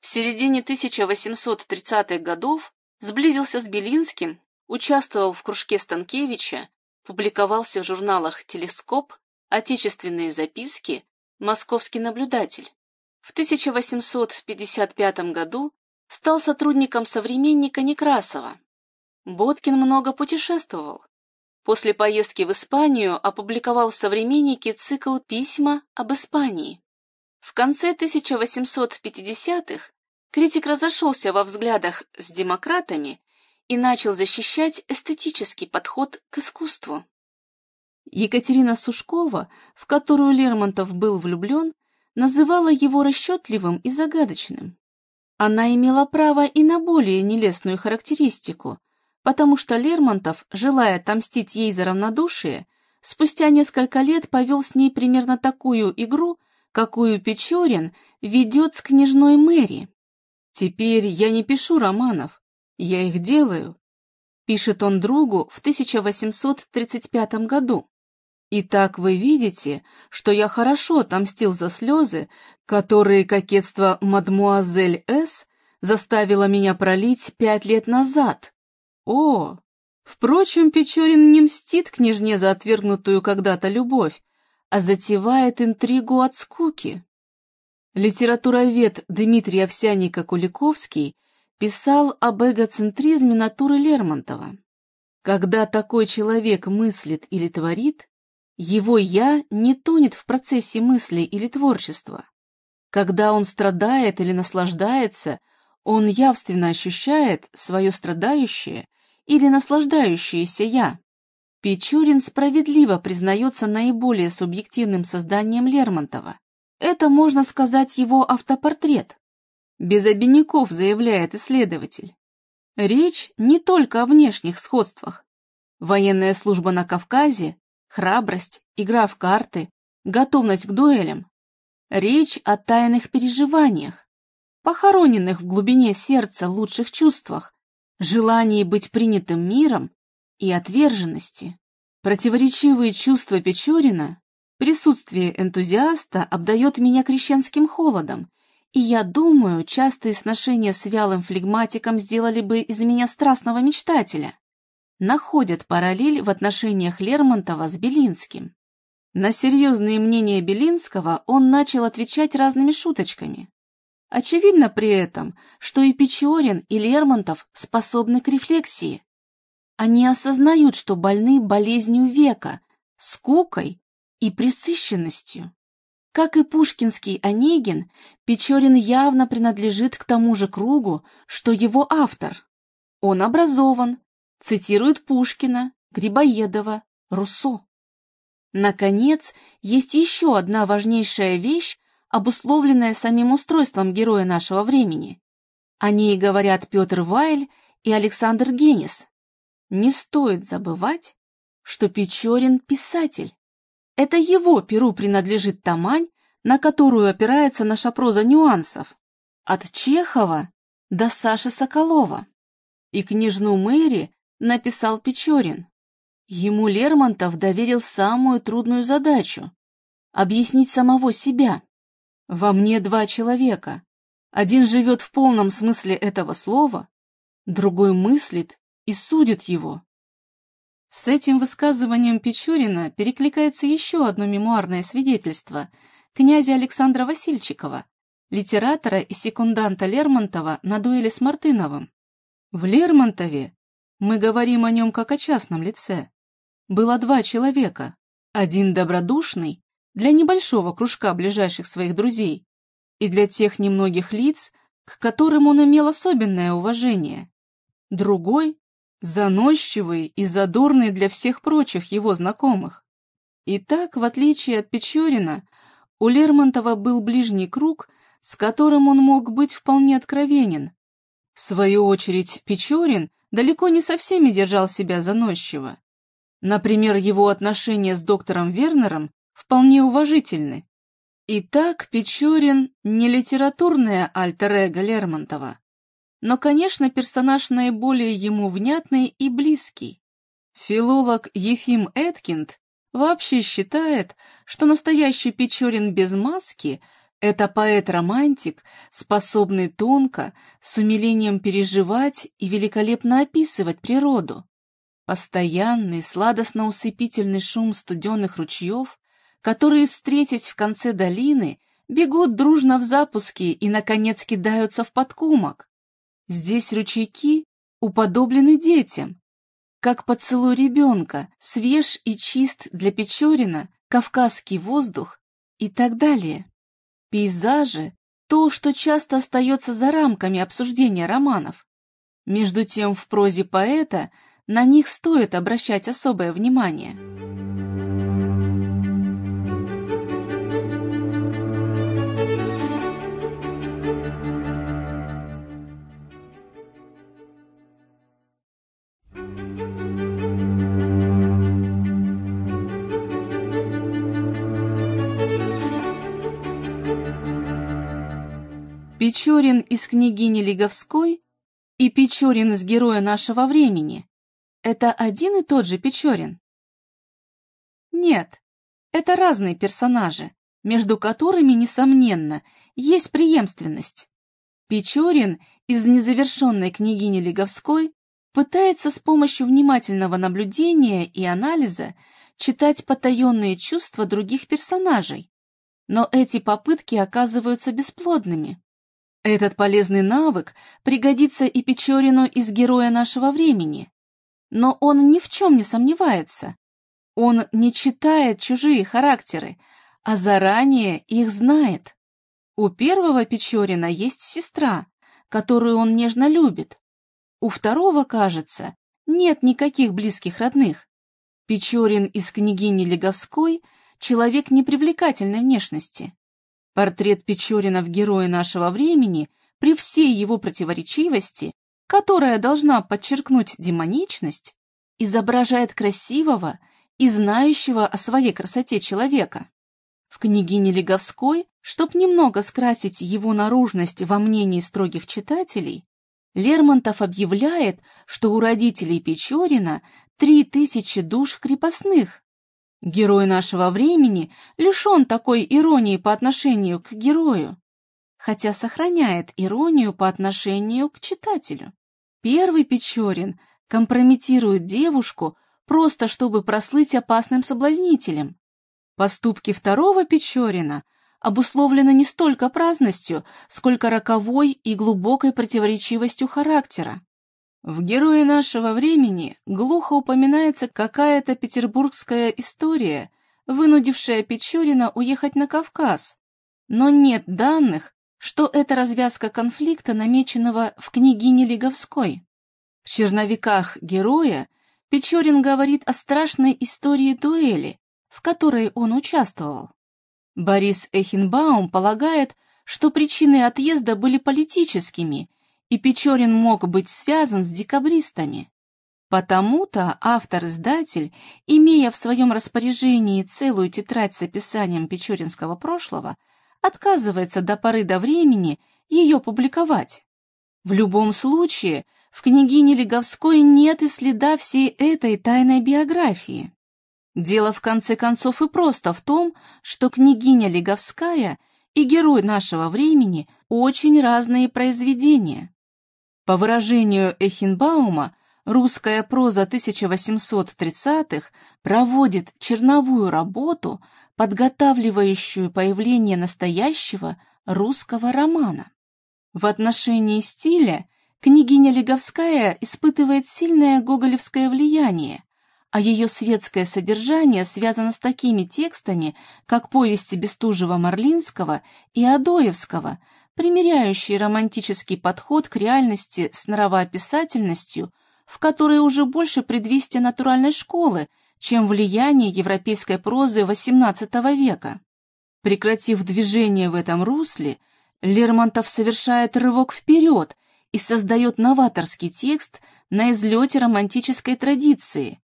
В середине 1830-х годов сблизился с Белинским, участвовал в кружке Станкевича, публиковался в журналах «Телескоп», «Отечественные записки», «Московский наблюдатель». В 1855 году стал сотрудником современника Некрасова. Боткин много путешествовал. После поездки в Испанию опубликовал в «Современнике» цикл «Письма об Испании». В конце 1850-х критик разошелся во взглядах с демократами и начал защищать эстетический подход к искусству. Екатерина Сушкова, в которую Лермонтов был влюблен, называла его расчетливым и загадочным. Она имела право и на более нелестную характеристику, потому что Лермонтов, желая отомстить ей за равнодушие, спустя несколько лет повел с ней примерно такую игру, какую Печорин ведет с княжной Мэри. «Теперь я не пишу романов, я их делаю», пишет он другу в 1835 году. Итак, вы видите, что я хорошо отомстил за слезы, которые кокетство мадмуазель С. заставило меня пролить пять лет назад. О! Впрочем, Печорин не мстит княжне за отвергнутую когда-то любовь, а затевает интригу от скуки. Литературовед Дмитрий Овсяника-Куликовский писал об эгоцентризме натуры Лермонтова. Когда такой человек мыслит или творит, его «я» не тонет в процессе мысли или творчества. Когда он страдает или наслаждается, он явственно ощущает свое страдающее или наслаждающееся «я». Печорин справедливо признается наиболее субъективным созданием Лермонтова. Это, можно сказать, его автопортрет. Без обиняков, заявляет исследователь. Речь не только о внешних сходствах. Военная служба на Кавказе храбрость, игра в карты, готовность к дуэлям. Речь о тайных переживаниях, похороненных в глубине сердца лучших чувствах, желании быть принятым миром и отверженности. Противоречивые чувства Печорина, присутствие энтузиаста обдает меня крещенским холодом, и я думаю, частые сношения с вялым флегматиком сделали бы из меня страстного мечтателя находят параллель в отношениях Лермонтова с Белинским. На серьезные мнения Белинского он начал отвечать разными шуточками. Очевидно при этом, что и Печорин, и Лермонтов способны к рефлексии. Они осознают, что больны болезнью века, скукой и пресыщенностью. Как и пушкинский Онегин, Печорин явно принадлежит к тому же кругу, что его автор. Он образован, цитирует Пушкина, Грибоедова, Руссо. Наконец, есть еще одна важнейшая вещь, обусловленная самим устройством героя нашего времени. О ней говорят Петр Вайль и Александр Генис. Не стоит забывать, что Печорин – писатель. Это его перу принадлежит Тамань, на которую опирается наша проза нюансов. От Чехова до Саши Соколова. И княжну Мэри написал Печорин. Ему Лермонтов доверил самую трудную задачу — объяснить самого себя. Во мне два человека. Один живет в полном смысле этого слова, другой мыслит и судит его. С этим высказыванием Печорина перекликается еще одно мемуарное свидетельство князя Александра Васильчикова, литератора и секунданта Лермонтова на дуэли с Мартыновым. В Лермонтове мы говорим о нем как о частном лице. Было два человека. Один добродушный, для небольшого кружка ближайших своих друзей, и для тех немногих лиц, к которым он имел особенное уважение. Другой — заносчивый и задорный для всех прочих его знакомых. И так, в отличие от Печорина, у Лермонтова был ближний круг, с которым он мог быть вполне откровенен. В свою очередь, Печорин далеко не со всеми держал себя заносчиво. Например, его отношения с доктором Вернером вполне уважительны. Итак, Печорин не литературная альтер-эго Лермонтова, но, конечно, персонаж наиболее ему внятный и близкий. Филолог Ефим Эткинд вообще считает, что настоящий Печорин без маски – это поэт-романтик, способный тонко, с умилением переживать и великолепно описывать природу. Постоянный, сладостно-усыпительный шум студенных ручьев, которые, встретясь в конце долины, бегут дружно в запуске и, наконец, кидаются в подкумок. Здесь ручейки уподоблены детям, как поцелуй ребенка, свеж и чист для Печорина, кавказский воздух и так далее. Пейзажи – то, что часто остается за рамками обсуждения романов. Между тем, в прозе поэта на них стоит обращать особое внимание. Печорин из княгини Лиговской и Печорин из героя нашего времени – это один и тот же Печорин? Нет, это разные персонажи, между которыми, несомненно, есть преемственность. Печорин из незавершенной княгини Лиговской пытается с помощью внимательного наблюдения и анализа читать потаенные чувства других персонажей, но эти попытки оказываются бесплодными. Этот полезный навык пригодится и Печорину из героя нашего времени. Но он ни в чем не сомневается. Он не читает чужие характеры, а заранее их знает. У первого Печорина есть сестра, которую он нежно любит. У второго, кажется, нет никаких близких родных. Печорин из княгини Леговской – человек непривлекательной внешности. Портрет Печорина в герое нашего времени при всей его противоречивости, которая должна подчеркнуть демоничность, изображает красивого и знающего о своей красоте человека. В княгине Леговской, чтоб немного скрасить его наружность во мнении строгих читателей, Лермонтов объявляет, что у родителей Печорина три тысячи душ крепостных, Герой нашего времени лишен такой иронии по отношению к герою, хотя сохраняет иронию по отношению к читателю. Первый Печорин компрометирует девушку просто чтобы прослыть опасным соблазнителем. Поступки второго Печорина обусловлены не столько праздностью, сколько роковой и глубокой противоречивостью характера. В «Герое нашего времени» глухо упоминается какая-то петербургская история, вынудившая Печорина уехать на Кавказ, но нет данных, что это развязка конфликта, намеченного в княгине Лиговской. В черновиках героя Печорин говорит о страшной истории дуэли, в которой он участвовал. Борис Эхенбаум полагает, что причины отъезда были политическими – и Печорин мог быть связан с декабристами. Потому-то автор-издатель, имея в своем распоряжении целую тетрадь с описанием печоринского прошлого, отказывается до поры до времени ее публиковать. В любом случае, в княгине Леговской нет и следа всей этой тайной биографии. Дело в конце концов и просто в том, что княгиня Леговская и герой нашего времени очень разные произведения. По выражению Эхенбаума, русская проза 1830-х проводит черновую работу, подготавливающую появление настоящего русского романа. В отношении стиля княгиня Леговская испытывает сильное гоголевское влияние, а ее светское содержание связано с такими текстами, как повести Бестужева-Марлинского и Адоевского, примеряющие романтический подход к реальности с нравоописательностью, в которой уже больше предвестие натуральной школы, чем влияние европейской прозы XVIII века. Прекратив движение в этом русле, Лермонтов совершает рывок вперед и создает новаторский текст на излете романтической традиции.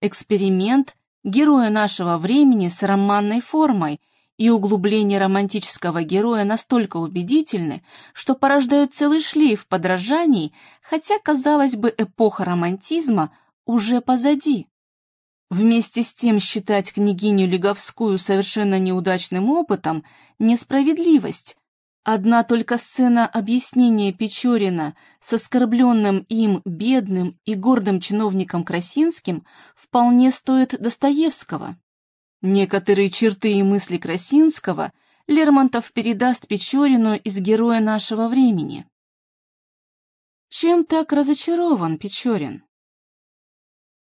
Эксперимент героя нашего времени с романной формой и углубления романтического героя настолько убедительны, что порождают целый шлейф подражаний, хотя, казалось бы, эпоха романтизма уже позади. Вместе с тем считать княгиню Леговскую совершенно неудачным опытом – несправедливость. Одна только сцена объяснения Печорина с оскорбленным им бедным и гордым чиновником Красинским вполне стоит Достоевского. Некоторые черты и мысли Красинского Лермонтов передаст Печорину из героя нашего времени. Чем так разочарован Печорин?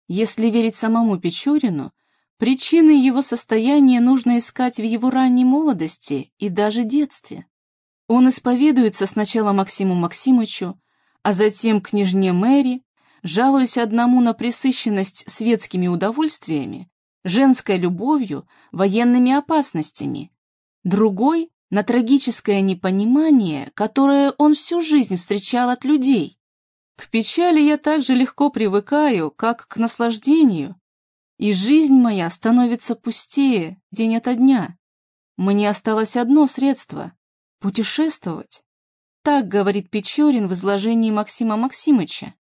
Если верить самому Печорину, причины его состояния нужно искать в его ранней молодости и даже детстве. Он исповедуется сначала Максиму Максимычу, а затем княжне Мэри, жалуясь одному на пресыщенность светскими удовольствиями, женской любовью, военными опасностями, другой — на трагическое непонимание, которое он всю жизнь встречал от людей. К печали я так же легко привыкаю, как к наслаждению, и жизнь моя становится пустее день ото дня. Мне осталось одно средство — путешествовать. Так говорит Печорин в изложении Максима Максимыча.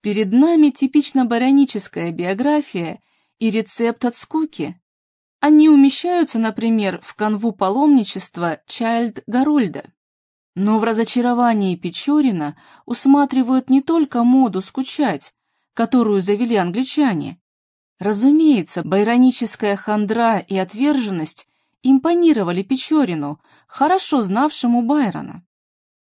Перед нами типично бароническая биография и рецепт от скуки. Они умещаются, например, в канву паломничества Чайльд Гарольда. Но в разочаровании Печорина усматривают не только моду скучать, которую завели англичане. Разумеется, байроническая хандра и отверженность импонировали Печорину, хорошо знавшему Байрона.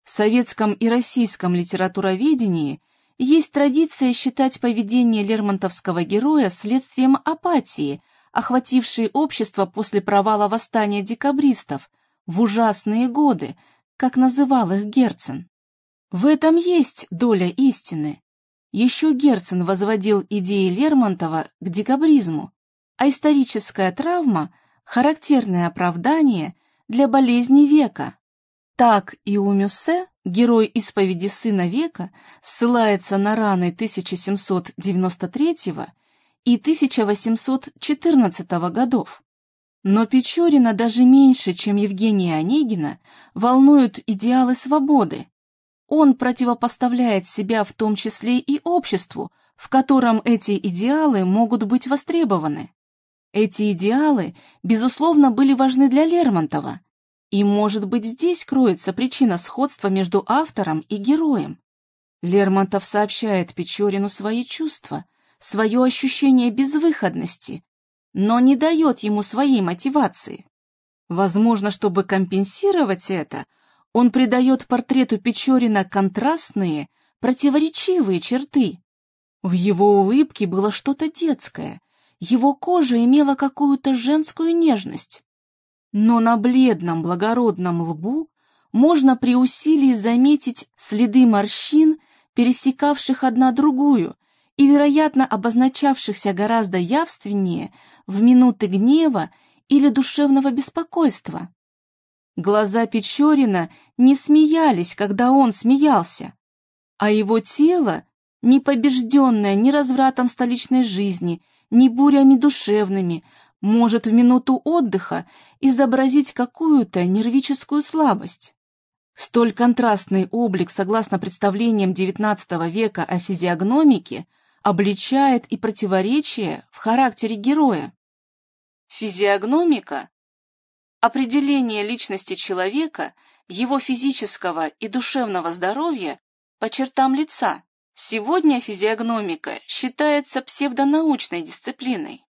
В советском и российском литературоведении – есть традиция считать поведение лермонтовского героя следствием апатии, охватившей общество после провала восстания декабристов в ужасные годы, как называл их Герцен. В этом есть доля истины. Еще Герцен возводил идеи Лермонтова к декабризму, а историческая травма – характерное оправдание для болезни века. Так и у Мюссе Герой исповеди сына века ссылается на раны 1793 и 1814 годов. Но Печорина даже меньше, чем Евгения Онегина, волнуют идеалы свободы. Он противопоставляет себя в том числе и обществу, в котором эти идеалы могут быть востребованы. Эти идеалы, безусловно, были важны для Лермонтова, и, может быть, здесь кроется причина сходства между автором и героем. Лермонтов сообщает Печорину свои чувства, свое ощущение безвыходности, но не дает ему своей мотивации. Возможно, чтобы компенсировать это, он придает портрету Печорина контрастные, противоречивые черты. В его улыбке было что-то детское, его кожа имела какую-то женскую нежность. Но на бледном благородном лбу можно при усилии заметить следы морщин, пересекавших одна другую и, вероятно, обозначавшихся гораздо явственнее в минуты гнева или душевного беспокойства. Глаза Печорина не смеялись, когда он смеялся, а его тело, не побежденное ни развратом столичной жизни, ни бурями душевными, может в минуту отдыха изобразить какую-то нервическую слабость. Столь контрастный облик, согласно представлениям XIX века о физиогномике, обличает и противоречие в характере героя. Физиогномика – определение личности человека, его физического и душевного здоровья по чертам лица. Сегодня физиогномика считается псевдонаучной дисциплиной.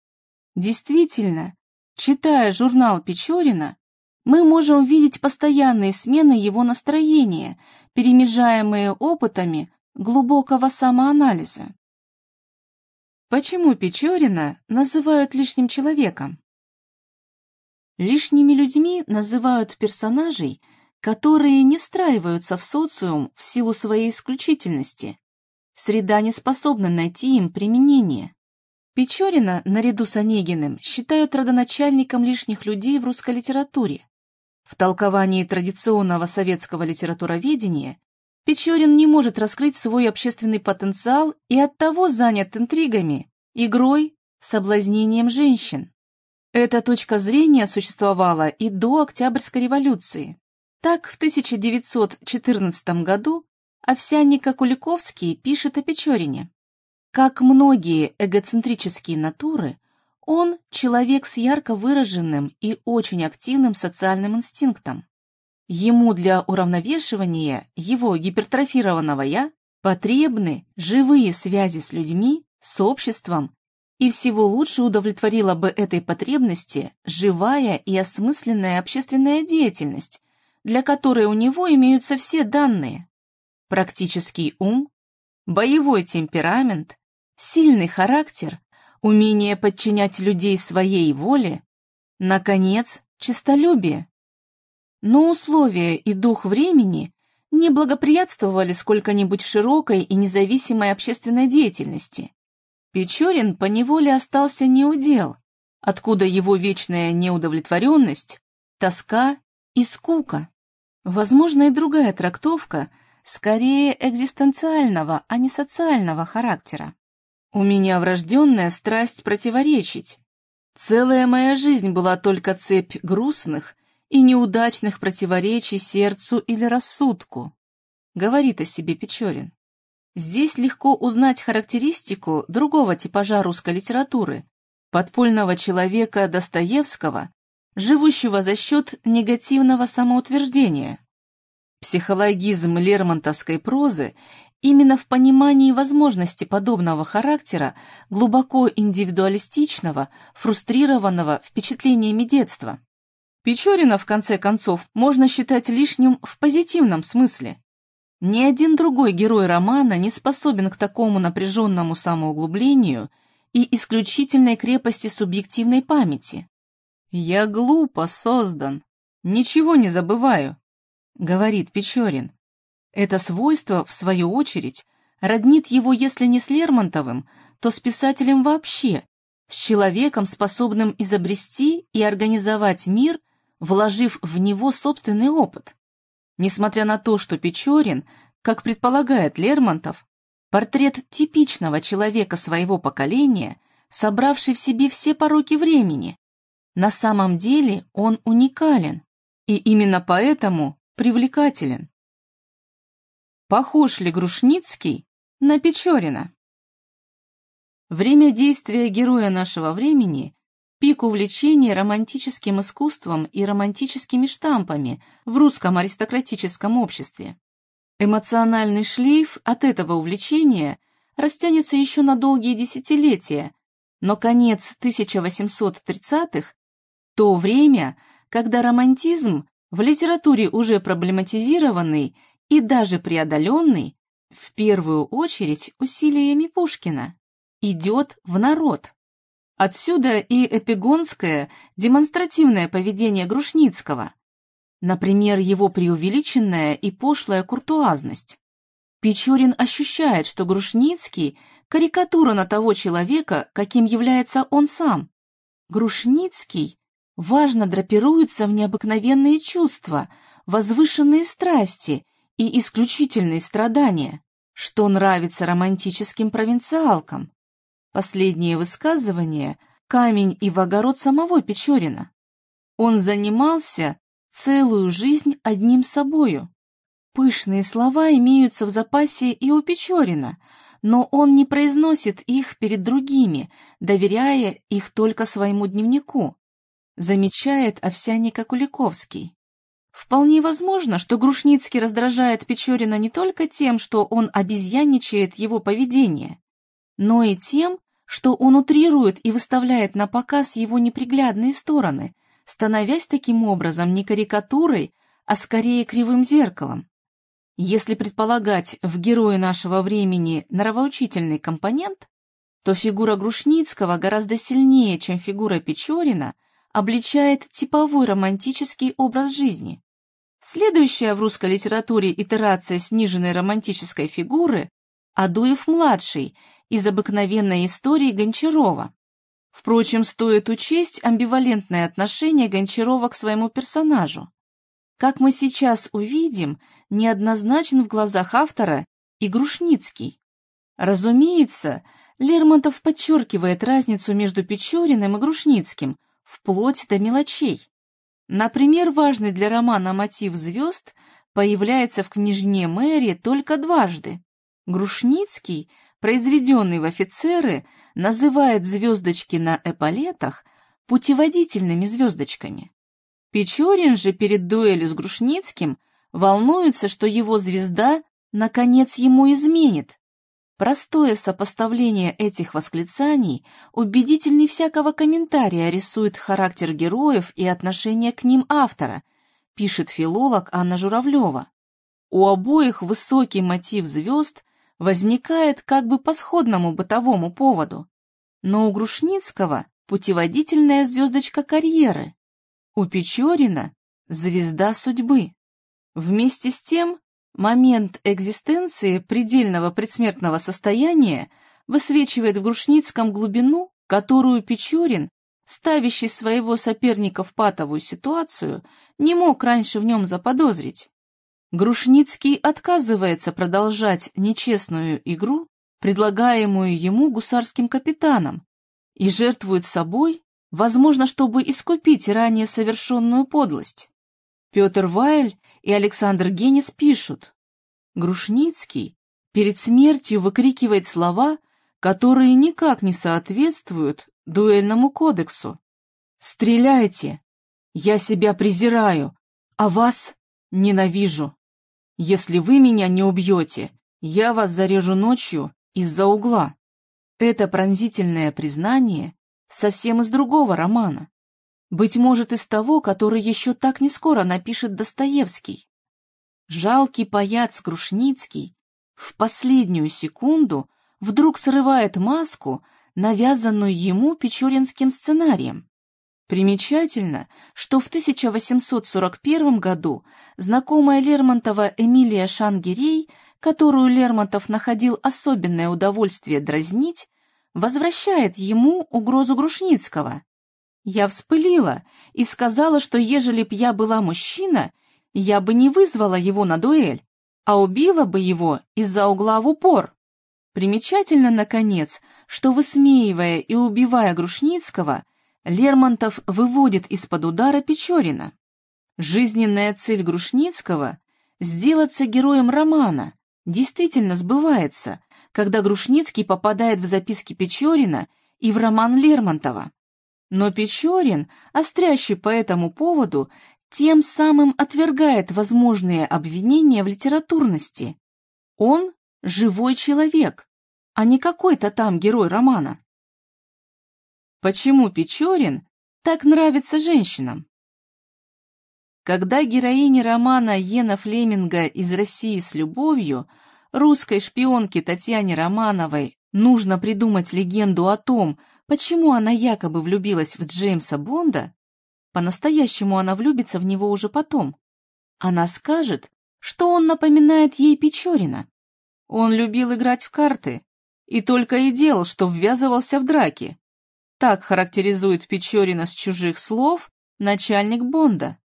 Действительно, читая журнал Печорина, мы можем видеть постоянные смены его настроения, перемежаемые опытами глубокого самоанализа. Почему Печорина называют лишним человеком? Лишними людьми называют персонажей, которые не встраиваются в социум в силу своей исключительности. Среда не способна найти им применение. Печорина, наряду с Онегиным, считают родоначальником лишних людей в русской литературе. В толковании традиционного советского литературоведения Печорин не может раскрыть свой общественный потенциал и оттого занят интригами, игрой, соблазнением женщин. Эта точка зрения существовала и до Октябрьской революции. Так, в 1914 году Овсянника Куликовский пишет о Печорине. Как многие эгоцентрические натуры, он – человек с ярко выраженным и очень активным социальным инстинктом. Ему для уравновешивания его гипертрофированного «я» потребны живые связи с людьми, с обществом и всего лучше удовлетворила бы этой потребности живая и осмысленная общественная деятельность, для которой у него имеются все данные. Практический ум, боевой темперамент, сильный характер, умение подчинять людей своей воле, наконец, честолюбие. Но условия и дух времени не благоприятствовали сколько-нибудь широкой и независимой общественной деятельности. Печорин поневоле остался неудел, откуда его вечная неудовлетворенность, тоска и скука. Возможно, и другая трактовка, скорее экзистенциального, а не социального характера. У меня врожденная страсть противоречить. Целая моя жизнь была только цепь грустных и неудачных противоречий сердцу или рассудку, говорит о себе Печорин. Здесь легко узнать характеристику другого типажа русской литературы, подпольного человека Достоевского, живущего за счет негативного самоутверждения. Психологизм лермонтовской прозы именно в понимании возможности подобного характера глубоко индивидуалистичного, фрустрированного впечатлениями детства. Печорина, в конце концов, можно считать лишним в позитивном смысле. Ни один другой герой романа не способен к такому напряженному самоуглублению и исключительной крепости субъективной памяти. «Я глупо создан, ничего не забываю», — говорит Печорин. Это свойство, в свою очередь, роднит его, если не с Лермонтовым, то с писателем вообще, с человеком, способным изобрести и организовать мир, вложив в него собственный опыт. Несмотря на то, что Печорин, как предполагает Лермонтов, портрет типичного человека своего поколения, собравший в себе все пороки времени, на самом деле он уникален и именно поэтому привлекателен. Похож ли Грушницкий на Печорина? Время действия героя нашего времени – пик увлечения романтическим искусством и романтическими штампами в русском аристократическом обществе. Эмоциональный шлейф от этого увлечения растянется еще на долгие десятилетия, но конец 1830-х то время, когда романтизм, в литературе уже проблематизированный и даже преодоленный, в первую очередь усилиями Пушкина, идет в народ. Отсюда и эпигонское демонстративное поведение Грушницкого, например, его преувеличенная и пошлая куртуазность. Печорин ощущает, что Грушницкий – карикатура на того человека, каким является он сам. Грушницкий важно драпируется в необыкновенные чувства, возвышенные страсти и исключительные страдания, что нравится романтическим провинциалкам. Последнее высказывание – камень и в огород самого Печорина. Он занимался целую жизнь одним собою. Пышные слова имеются в запасе и у Печорина, но он не произносит их перед другими, доверяя их только своему дневнику замечает Овсяника Куликовский. Вполне возможно, что Грушницкий раздражает Печорина не только тем, что он обезьянничает его поведение, но и тем, что он утрирует и выставляет на показ его неприглядные стороны, становясь таким образом не карикатурой, а скорее кривым зеркалом. Если предполагать в герое нашего времени нравоучительный компонент, то фигура Грушницкого гораздо сильнее, чем фигура Печорина – обличает типовой романтический образ жизни. Следующая в русской литературе итерация сниженной романтической фигуры – Адуев-младший из обыкновенной истории Гончарова. Впрочем, стоит учесть амбивалентное отношение Гончарова к своему персонажу. Как мы сейчас увидим, неоднозначен в глазах автора и Грушницкий. Разумеется, Лермонтов подчеркивает разницу между Печориным и Грушницким – вплоть до мелочей. Например, важный для романа мотив звезд появляется в княжне Мэри только дважды. Грушницкий, произведенный в офицеры, называет звездочки на эполетах путеводительными звездочками. Печорин же перед дуэлью с Грушницким волнуется, что его звезда наконец ему изменит. Простое сопоставление этих восклицаний убедительней всякого комментария рисует характер героев и отношение к ним автора, пишет филолог Анна Журавлева. У обоих высокий мотив звезд возникает как бы по сходному бытовому поводу, но у Грушницкого путеводительная звездочка карьеры, у Печорина звезда судьбы. Вместе с тем Момент экзистенции предельного предсмертного состояния высвечивает в Грушницком глубину, которую Печорин, ставящий своего соперника в патовую ситуацию, не мог раньше в нем заподозрить. Грушницкий отказывается продолжать нечестную игру, предлагаемую ему гусарским капитаном, и жертвует собой, возможно, чтобы искупить ранее совершенную подлость. Петр Вайль и Александр Генис пишут. Грушницкий перед смертью выкрикивает слова, которые никак не соответствуют дуэльному кодексу. «Стреляйте! Я себя презираю, а вас ненавижу. Если вы меня не убьете, я вас зарежу ночью из-за угла». Это пронзительное признание совсем из другого романа. Быть может, из того, который еще так не скоро напишет Достоевский. Жалкий паяц Грушницкий в последнюю секунду вдруг срывает маску, навязанную ему печоринским сценарием. Примечательно, что в 1841 году знакомая Лермонтова Эмилия Шангирей, которую Лермонтов находил особенное удовольствие дразнить, возвращает ему угрозу Грушницкого. Я вспылила и сказала, что ежели б я была мужчина, я бы не вызвала его на дуэль, а убила бы его из-за угла в упор. Примечательно, наконец, что, высмеивая и убивая Грушницкого, Лермонтов выводит из-под удара Печорина. Жизненная цель Грушницкого – сделаться героем романа, действительно сбывается, когда Грушницкий попадает в записки Печорина и в роман Лермонтова. Но Печорин, острящий по этому поводу, тем самым отвергает возможные обвинения в литературности. Он живой человек, а не какой-то там герой романа. Почему Печорин так нравится женщинам? Когда героине романа Йена Флеминга «Из России с любовью» русской шпионке Татьяне Романовой нужно придумать легенду о том, почему она якобы влюбилась в Джеймса Бонда, по-настоящему она влюбится в него уже потом. Она скажет, что он напоминает ей Печорина. Он любил играть в карты и только и делал, что ввязывался в драки. Так характеризует Печорина с чужих слов начальник Бонда.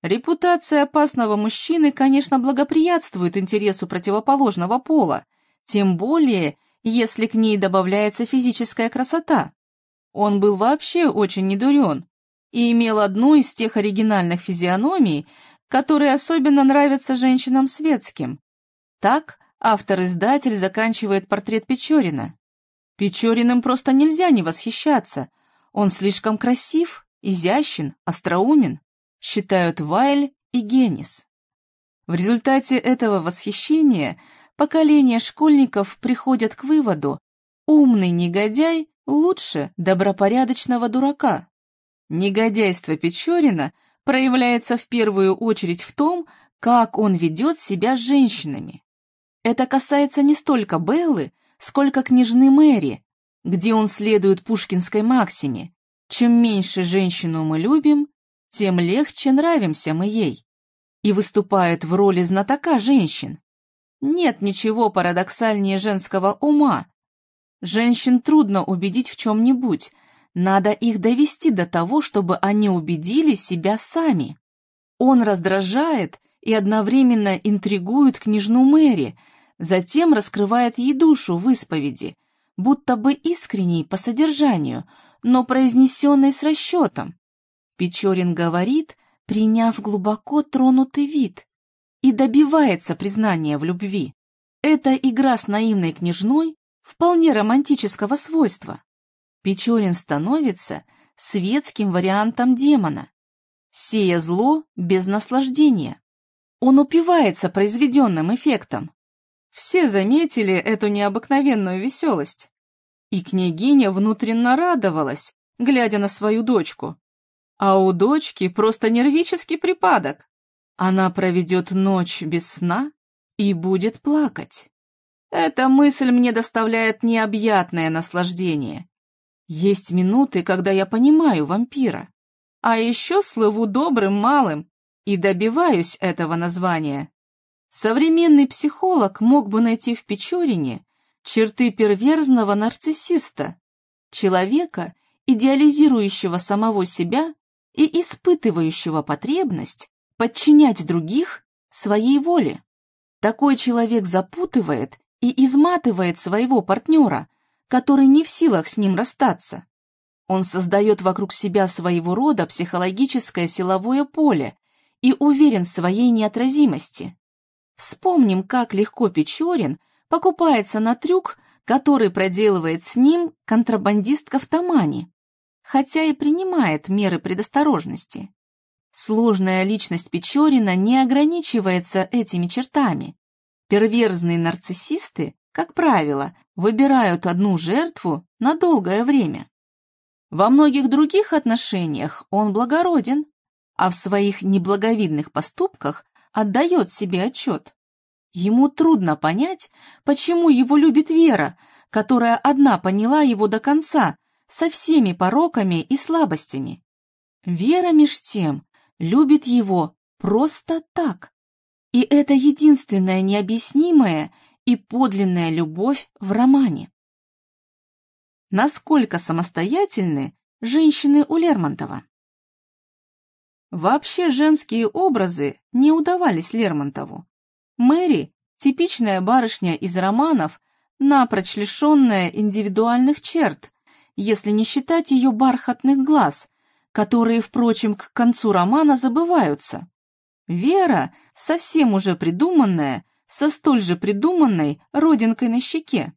Репутация опасного мужчины, конечно, благоприятствует интересу противоположного пола, тем более, если к ней добавляется физическая красота. Он был вообще очень недурен и имел одну из тех оригинальных физиономий, которые особенно нравятся женщинам светским. Так автор-издатель заканчивает портрет Печорина. Печориным просто нельзя не восхищаться. Он слишком красив, изящен, остроумен, считают Вайль и Генис. В результате этого восхищения поколение школьников приходят к выводу, умный негодяй лучше добропорядочного дурака. Негодяйство Печорина проявляется в первую очередь в том, как он ведет себя с женщинами. Это касается не столько Беллы, сколько княжны Мэри, где он следует пушкинской максиме «Чем меньше женщину мы любим, тем легче нравимся мы ей» и выступает в роли знатока женщин. Нет ничего парадоксальнее женского ума, Женщин трудно убедить в чем-нибудь, надо их довести до того, чтобы они убедили себя сами. Он раздражает и одновременно интригует княжну Мэри, затем раскрывает ей душу в исповеди, будто бы искренней по содержанию, но произнесенной с расчетом. Печорин говорит, приняв глубоко тронутый вид, и добивается признания в любви. Эта игра с наивной княжной вполне романтического свойства. Печорин становится светским вариантом демона, сея зло без наслаждения. Он упивается произведенным эффектом. Все заметили эту необыкновенную веселость. И княгиня внутренно радовалась, глядя на свою дочку. А у дочки просто нервический припадок. Она проведет ночь без сна и будет плакать. Эта мысль мне доставляет необъятное наслаждение. Есть минуты, когда я понимаю вампира, а еще слыву добрым малым и добиваюсь этого названия. Современный психолог мог бы найти в Печорине черты перверзного нарциссиста, человека, идеализирующего самого себя и испытывающего потребность подчинять других своей воле. Такой человек запутывает и изматывает своего партнера, который не в силах с ним расстаться. Он создает вокруг себя своего рода психологическое силовое поле и уверен в своей неотразимости. Вспомним, как легко Печорин покупается на трюк, который проделывает с ним контрабандистка в Тамане, хотя и принимает меры предосторожности. Сложная личность Печорина не ограничивается этими чертами. Перверзные нарциссисты, как правило, выбирают одну жертву на долгое время. Во многих других отношениях он благороден, а в своих неблаговидных поступках отдает себе отчет. Ему трудно понять, почему его любит Вера, которая одна поняла его до конца, со всеми пороками и слабостями. Вера меж тем любит его просто так. И это единственная необъяснимая и подлинная любовь в романе. Насколько самостоятельны женщины у Лермонтова? Вообще женские образы не удавались Лермонтову. Мэри, типичная барышня из романов, напрочь лишенная индивидуальных черт, если не считать ее бархатных глаз, которые, впрочем, к концу романа забываются. Вера, совсем уже придуманная, со столь же придуманной родинкой на щеке.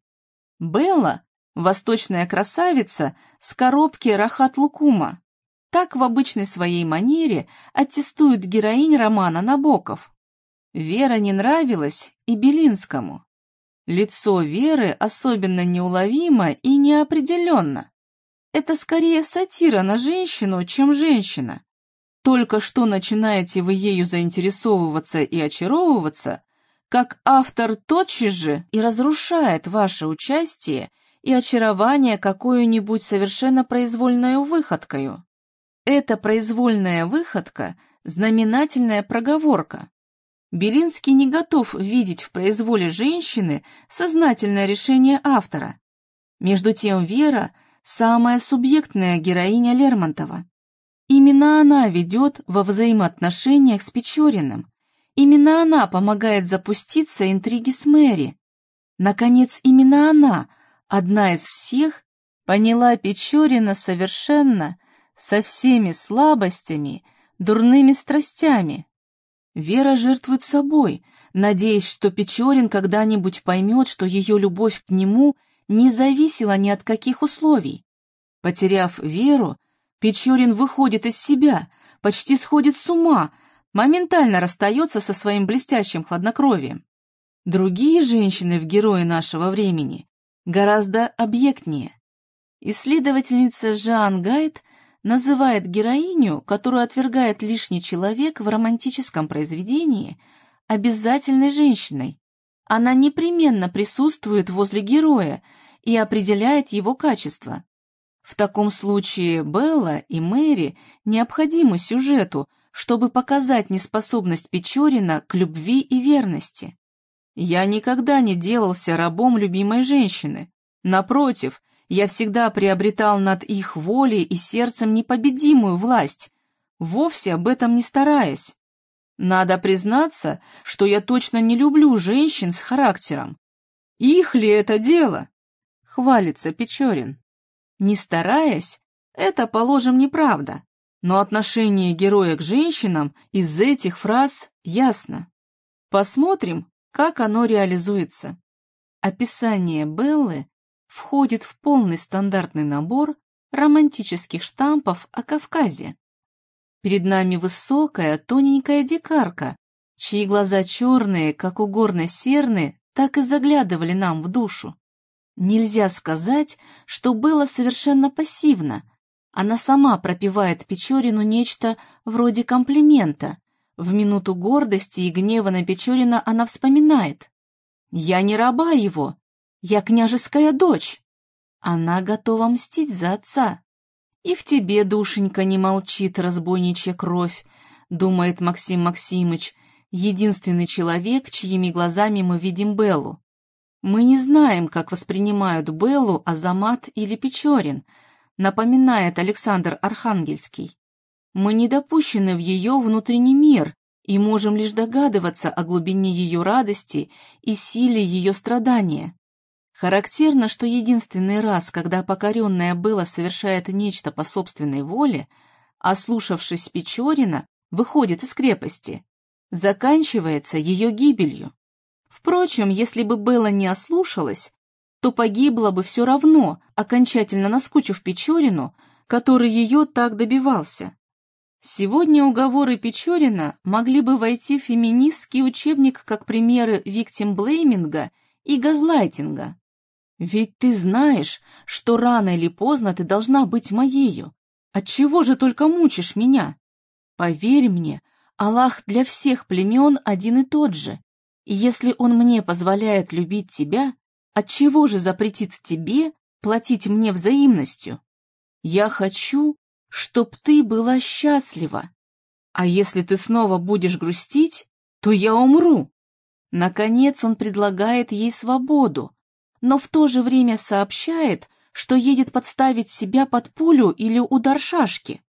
Белла, восточная красавица, с коробки Рахат Лукума. Так в обычной своей манере аттестует героинь романа Набоков. Вера не нравилась и Белинскому. Лицо Веры особенно неуловимо и неопределенно. Это скорее сатира на женщину, чем женщина. Только что начинаете вы ею заинтересовываться и очаровываться, как автор тотчас же и разрушает ваше участие и очарование какую-нибудь совершенно произвольную выходкою. Эта произвольная выходка – знаменательная проговорка. Белинский не готов видеть в произволе женщины сознательное решение автора. Между тем Вера – самая субъектная героиня Лермонтова. Именно она ведет во взаимоотношениях с Печориным. Именно она помогает запуститься интриги с Мэри. Наконец, именно она, одна из всех, поняла Печорина совершенно, со всеми слабостями, дурными страстями, Вера жертвует собой, надеясь, что Печорин когда-нибудь поймет, что ее любовь к нему не зависела ни от каких условий. Потеряв Веру, Печорин выходит из себя, почти сходит с ума, моментально расстается со своим блестящим хладнокровием. Другие женщины в герое нашего времени гораздо объектнее. Исследовательница Жан Гайт называет героиню, которую отвергает лишний человек в романтическом произведении, обязательной женщиной. Она непременно присутствует возле героя и определяет его качество. В таком случае Белла и Мэри необходимы сюжету, чтобы показать неспособность Печорина к любви и верности. Я никогда не делался рабом любимой женщины. Напротив, я всегда приобретал над их волей и сердцем непобедимую власть, вовсе об этом не стараясь. Надо признаться, что я точно не люблю женщин с характером. Их ли это дело? Хвалится Печорин. Не стараясь, это, положим, неправда. Но отношение героя к женщинам из этих фраз ясно. Посмотрим, как оно реализуется. Описание Беллы входит в полный стандартный набор романтических штампов о Кавказе. Перед нами высокая, тоненькая дикарка, чьи глаза черные, как у горной серны, так и заглядывали нам в душу. Нельзя сказать, что было совершенно пассивно. Она сама пропевает Печорину нечто вроде комплимента. В минуту гордости и гнева на Печорина она вспоминает. «Я не раба его, я княжеская дочь». Она готова мстить за отца. И в тебе, душенька, не молчит разбойничья кровь, думает Максим Максимыч, единственный человек, чьими глазами мы видим Беллу. Мы не знаем, как воспринимают Беллу Азамат или Печорин, напоминает Александр Архангельский. Мы не допущены в ее внутренний мир и можем лишь догадываться о глубине ее радости и силе ее страдания. Характерно, что единственный раз, когда покоренная Белла совершает нечто по собственной воле, ослушавшись Печорина, выходит из крепости, заканчивается ее гибелью. Впрочем, если бы Белла не ослушалась, то погибла бы все равно, окончательно наскучив Печорину, который ее так добивался. Сегодня уговоры Печорина могли бы войти в феминистский учебник как примеры виктимблейминга и газлайтинга. Ведь ты знаешь, что рано или поздно ты должна быть моею. Отчего же только мучишь меня? Поверь мне, Аллах для всех племен один и тот же. И если Он мне позволяет любить тебя, отчего же запретит тебе платить мне взаимностью? Я хочу, чтоб ты была счастлива. А если ты снова будешь грустить, то я умру. Наконец он предлагает ей свободу, но в то же время сообщает, что едет подставить себя под пулю или удар шашки.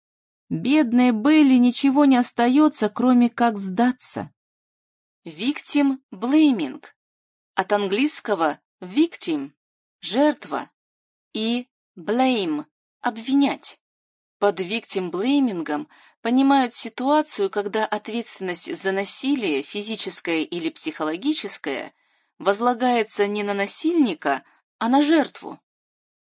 Бедной Белли ничего не остается, кроме как сдаться. Victim blaming. От английского victim – жертва и blame – обвинять. Под victim blaming понимают ситуацию, когда ответственность за насилие, физическое или психологическое, возлагается не на насильника, а на жертву.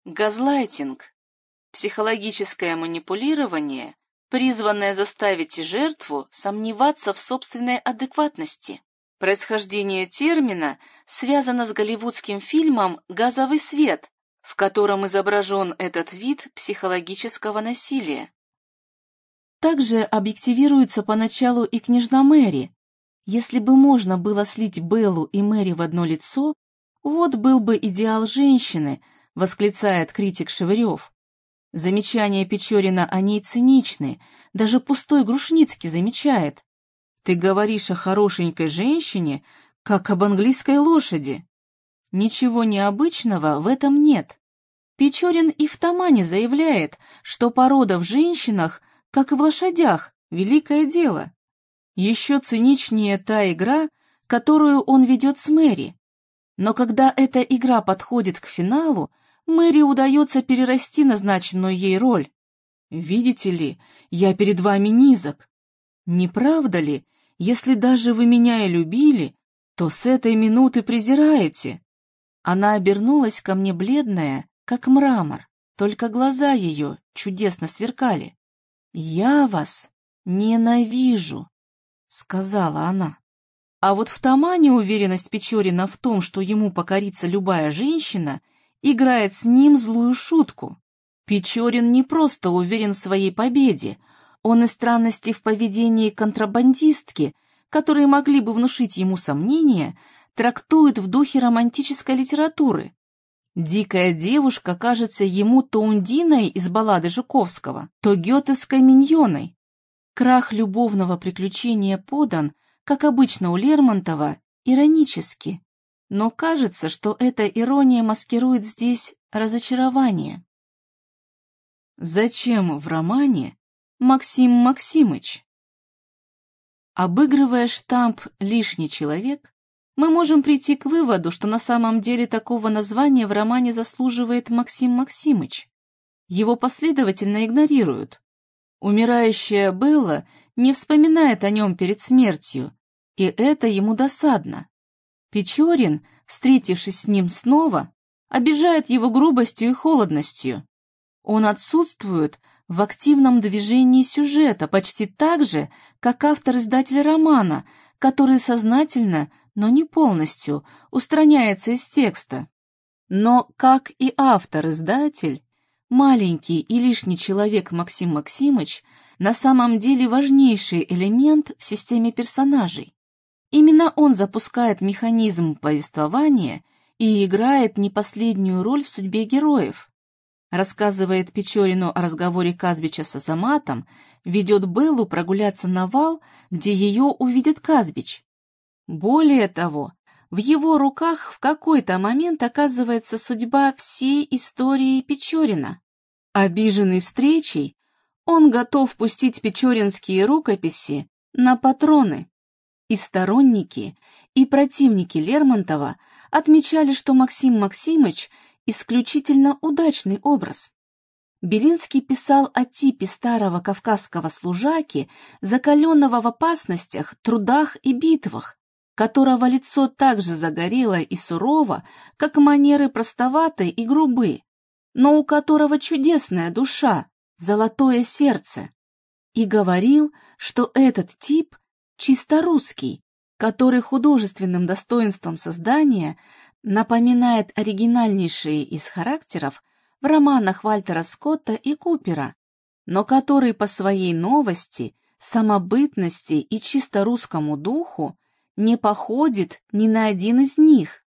Газлайтинг – психологическое манипулирование, призванное заставить жертву сомневаться в собственной адекватности. Происхождение термина связано с голливудским фильмом «Газовый свет», в котором изображен этот вид психологического насилия. Также объективируется поначалу и княжна Мэри. Если бы можно было слить Беллу и Мэри в одно лицо, вот был бы идеал женщины, восклицает критик Шевырев. Замечания Печорина о ней циничны, даже пустой Грушницкий замечает. Ты говоришь о хорошенькой женщине, как об английской лошади. Ничего необычного в этом нет. Печорин и в Тамане заявляет, что порода в женщинах, как и в лошадях, великое дело. Еще циничнее та игра, которую он ведет с Мэри. Но когда эта игра подходит к финалу, Мэри удается перерасти назначенную ей роль. Видите ли, я перед вами низок. Не правда ли, если даже вы меня и любили, то с этой минуты презираете? Она обернулась ко мне бледная, как мрамор, только глаза ее чудесно сверкали. «Я вас ненавижу», — сказала она. А вот в Тамане уверенность Печорина в том, что ему покорится любая женщина — играет с ним злую шутку. Печорин не просто уверен в своей победе, он и странности в поведении контрабандистки, которые могли бы внушить ему сомнения, трактует в духе романтической литературы. Дикая девушка кажется ему то Ундиной из баллады Жуковского, то гетовской миньоной. Крах любовного приключения подан, как обычно у Лермонтова, иронически, но кажется, что эта ирония маскирует здесь разочарование. Зачем в романе Максим Максимыч? Обыгрывая штамп «лишний человек», мы можем прийти к выводу, что на самом деле такого названия в романе заслуживает Максим Максимыч. Его последовательно игнорируют. Умирающая Белла не вспоминает о нем перед смертью, и это ему досадно. Печорин, встретившись с ним снова, обижает его грубостью и холодностью. Он отсутствует в активном движении сюжета почти так же, как автор-издатель романа, который сознательно, но не полностью, устраняется из текста. Но, как и автор-издатель, маленький и лишний человек Максим Максимыч на самом деле важнейший элемент в системе персонажей. Именно он запускает механизм повествования и играет не последнюю роль в судьбе героев. Рассказывает Печорину о разговоре Казбича с Азаматом, ведет Беллу прогуляться на вал, где ее увидит Казбич. Более того, в его руках в какой-то момент оказывается судьба всей истории Печорина. Обиженный встречей, он готов пустить печоринские рукописи на патроны. И сторонники, и противники Лермонтова отмечали, что Максим Максимыч исключительно удачный образ. Белинский писал о типе старого кавказского служаки, закаленного в опасностях, трудах и битвах, которого лицо так же загорело и сурово, как манеры простоватые и грубы, но у которого чудесная душа, золотое сердце. И говорил, что этот тип чисто русский, который художественным достоинством создания напоминает оригинальнейшие из характеров в романах Вальтера Скотта и Купера, но который по своей новости, самобытности и чисто русскому духу не походит ни на один из них.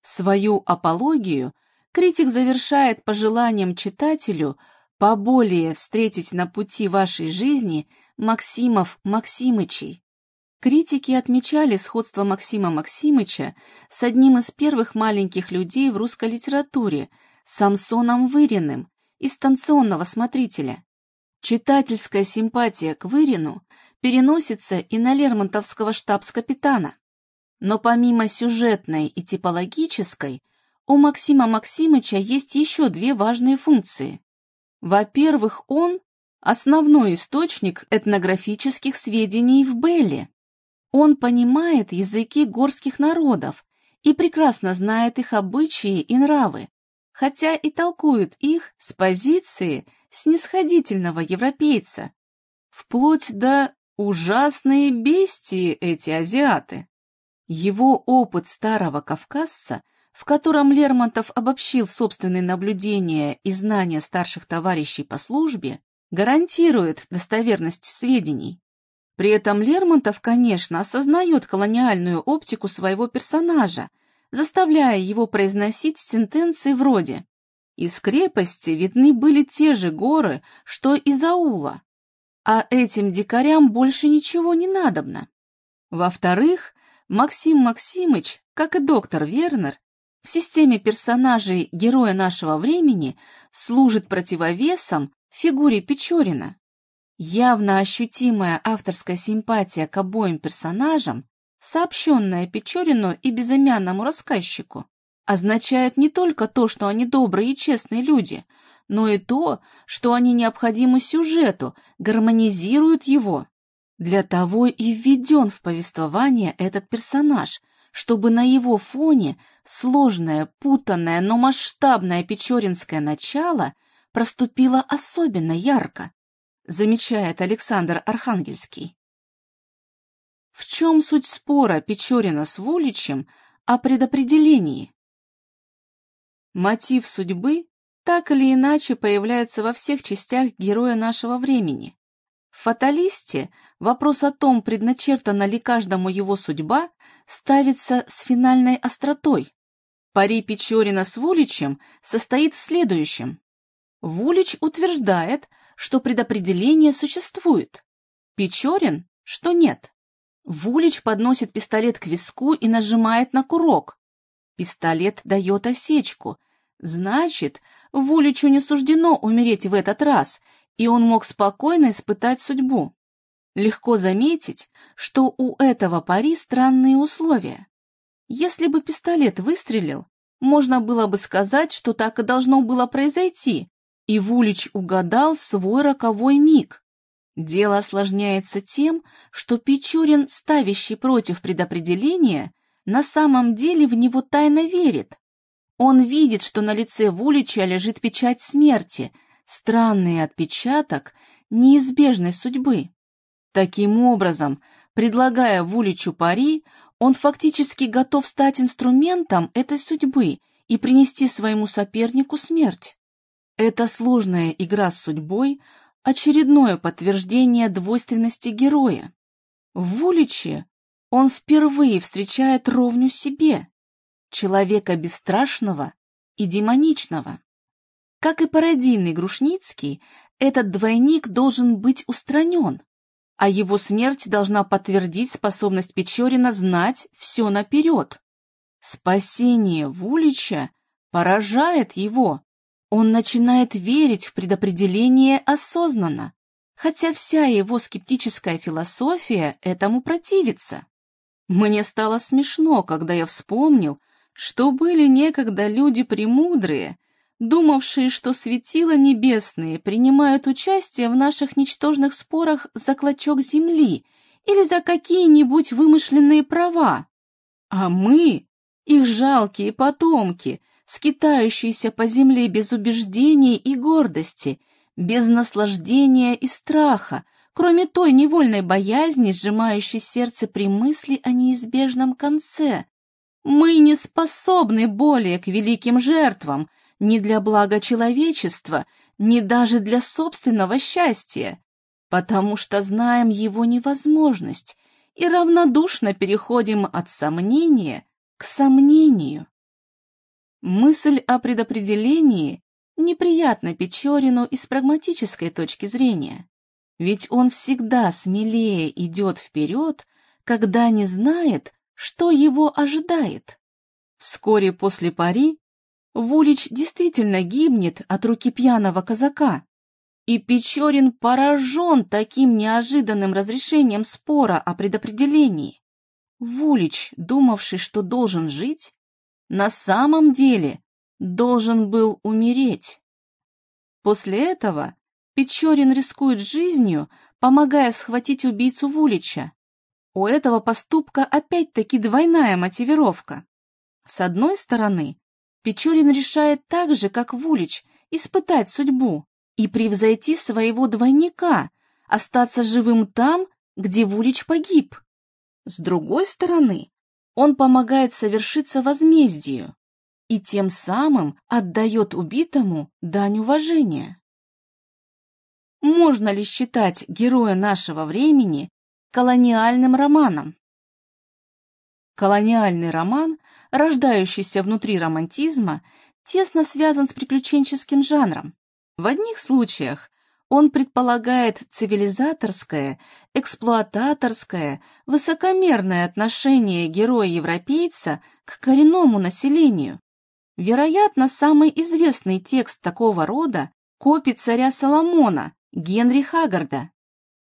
Свою апологию критик завершает пожеланием читателю поболее встретить на пути вашей жизни Максимов Максимычей. Критики отмечали сходство Максима Максимыча с одним из первых маленьких людей в русской литературе, Самсоном Выриным, из станционного смотрителя. Читательская симпатия к Вырину переносится и на Лермонтовского штабс-капитана. Но помимо сюжетной и типологической, у Максима Максимыча есть еще две важные функции. Во-первых, он – основной источник этнографических сведений в Белле. Он понимает языки горских народов и прекрасно знает их обычаи и нравы, хотя и толкует их с позиции снисходительного европейца, вплоть до ужасные бестии эти азиаты. Его опыт старого кавказца, в котором Лермонтов обобщил собственные наблюдения и знания старших товарищей по службе, гарантирует достоверность сведений. При этом Лермонтов, конечно, осознает колониальную оптику своего персонажа, заставляя его произносить сентенции вроде из крепости видны были те же горы, что из аула, а этим дикарям больше ничего не надобно. Во-вторых, Максим Максимыч, как и доктор Вернер, в системе персонажей героя нашего времени служит противовесом фигуре Печорина. Явно ощутимая авторская симпатия к обоим персонажам, сообщенная Печорину и безымянному рассказчику, означает не только то, что они добрые и честные люди, но и то, что они необходимы сюжету, гармонизируют его. Для того и введен в повествование этот персонаж, чтобы на его фоне сложное, путанное, но масштабное печоринское начало проступило особенно ярко, замечает Александр Архангельский. В чем суть спора Печорина с Вуличем о предопределении? Мотив судьбы так или иначе появляется во всех частях героя нашего времени. В «Фаталисте» вопрос о том, предначертана ли каждому его судьба, ставится с финальной остротой. Пари Печорина с Вуличем состоит в следующем. Вулич утверждает, что предопределение существует. Печорин, что нет. Вулич подносит пистолет к виску и нажимает на курок. Пистолет дает осечку, Значит, Вуличу не суждено умереть в этот раз, и он мог спокойно испытать судьбу. Легко заметить, что у этого пари странные условия. Если бы пистолет выстрелил, можно было бы сказать, что так и должно было произойти, и Вулич угадал свой роковой миг. Дело осложняется тем, что Печорин, ставящий против предопределения, на самом деле в него тайно верит, он видит, что на лице Вулича лежит печать смерти, странный отпечаток неизбежной судьбы. Таким образом, Предлагая Вуличу пари, он фактически готов стать инструментом этой судьбы и принести своему сопернику смерть. Эта сложная игра с судьбой – очередное подтверждение двойственности героя. В Вуличе он впервые встречает ровню себе, человека бесстрашного и демоничного. Как и пародийный Грушницкий, этот двойник должен быть устранен, а его смерть должна подтвердить способность Печорина знать все наперед. Спасение Вулича поражает его. Он начинает верить в предопределение осознанно, хотя вся его скептическая философия этому противится. Мне стало смешно, когда я вспомнил, что были некогда люди премудрые, думавшие, что светила небесные принимают участие в наших ничтожных спорах за клочок земли или за какие-нибудь вымышленные права. А мы, их жалкие потомки, скитающиеся по земле без убеждений и гордости, без наслаждения и страха, кроме той невольной боязни, сжимающей сердце при мысли о неизбежном конце. Мы не способны более к великим жертвам, ни для блага человечества, ни даже для собственного счастья, потому что знаем его невозможность и равнодушно переходим от сомнения к сомнению. Мысль о предопределении неприятна Печорину и с прагматической точки зрения, ведь он всегда смелее идет вперед, когда не знает, что его ожидает. Вскоре после пари Вулич действительно гибнет от руки пьяного казака. И Печорин поражен таким неожиданным разрешением спора о предопределении. Вулич, думавший, что должен жить, на самом деле должен был умереть. После этого Печорин рискует жизнью, помогая схватить убийцу Вулича. У этого поступка опять-таки двойная мотивировка. С одной стороны, Печорин решает так же, как Вулич, испытать судьбу и превзойти своего двойника, остаться живым там, где Вулич погиб. С другой стороны, он помогает совершиться возмездию и тем самым отдает убитому дань уважения. Можно ли считать героя нашего времени колониальным романом? Колониальный роман рождающийся внутри романтизма, тесно связан с приключенческим жанром. В одних случаях он предполагает цивилизаторское, эксплуататорское, высокомерное отношение героя-европейца к коренному населению. Вероятно, самый известный текст такого рода – копи царя Соломона Генри Хаггарда.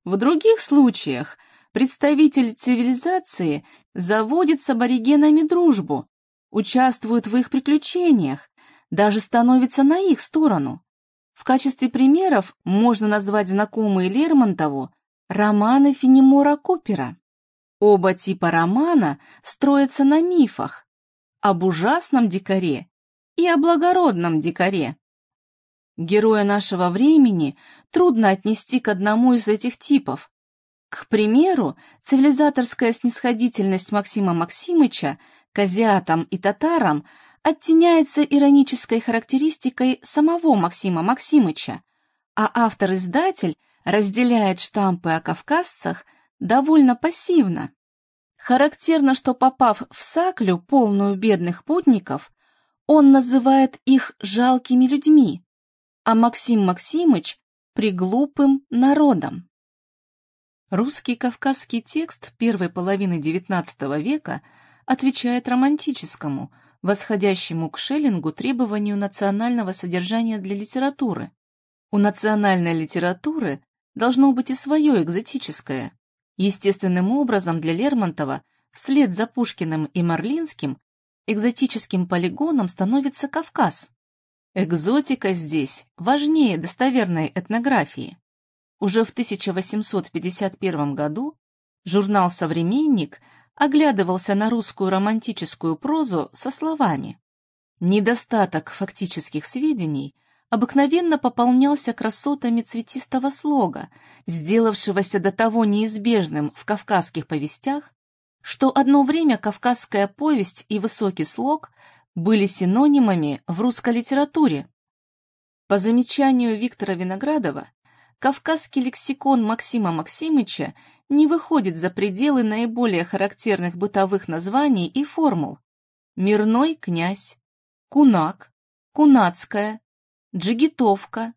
В других случаях представитель цивилизации заводит с аборигенами дружбу, участвует в их приключениях, даже становится на их сторону. В качестве примеров можно назвать знакомые Лермонтову романы Фенемора Купера. Оба типа романа строятся на мифах об ужасном дикаре и о благородном дикаре. Героя нашего времени трудно отнести к одному из этих типов. К примеру, цивилизаторская снисходительность Максима Максимыча к азиатам и татарам оттеняется иронической характеристикой самого Максима Максимыча, а автор-издатель разделяет штампы о кавказцах довольно пассивно. Характерно, что попав в Саклю, полную бедных путников, он называет их жалкими людьми, а Максим Максимыч – приглупым народом. Русский кавказский текст первой половины XIX века – отвечает романтическому, восходящему к Шеллингу требованию национального содержания для литературы. У национальной литературы должно быть и свое экзотическое. Естественным образом для Лермонтова, вслед за Пушкиным и Марлинским, экзотическим полигоном становится Кавказ. Экзотика здесь важнее достоверной этнографии. Уже в 1851 году журнал «Современник» оглядывался на русскую романтическую прозу со словами «Недостаток фактических сведений обыкновенно пополнялся красотами цветистого слога, сделавшегося до того неизбежным в кавказских повестях, что одно время кавказская повесть и высокий слог были синонимами в русской литературе. По замечанию Виктора Виноградова, кавказский лексикон Максима Максимыча не выходит за пределы наиболее характерных бытовых названий и формул. Мирной князь, кунак, кунацкая, джигитовка,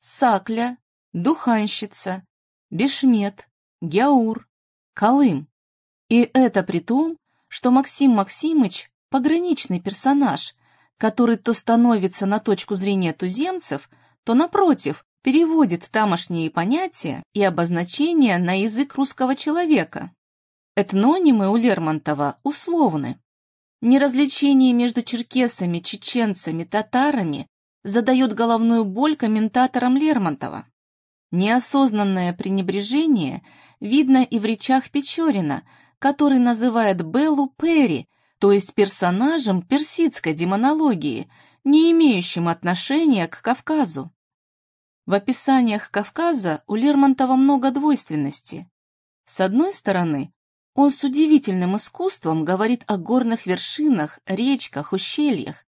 сакля, духанщица, бешмет, гяур, колым. И это при том, что Максим Максимыч – пограничный персонаж, который то становится на точку зрения туземцев, то, напротив, переводит тамошние понятия и обозначения на язык русского человека. Этнонимы у Лермонтова условны. Неразличение между черкесами, чеченцами, татарами задает головную боль комментаторам Лермонтова. Неосознанное пренебрежение видно и в речах Печорина, который называет Беллу Перри, то есть персонажем персидской демонологии, не имеющим отношения к Кавказу. В описаниях Кавказа у Лермонтова много двойственности. С одной стороны, он с удивительным искусством говорит о горных вершинах, речках, ущельях.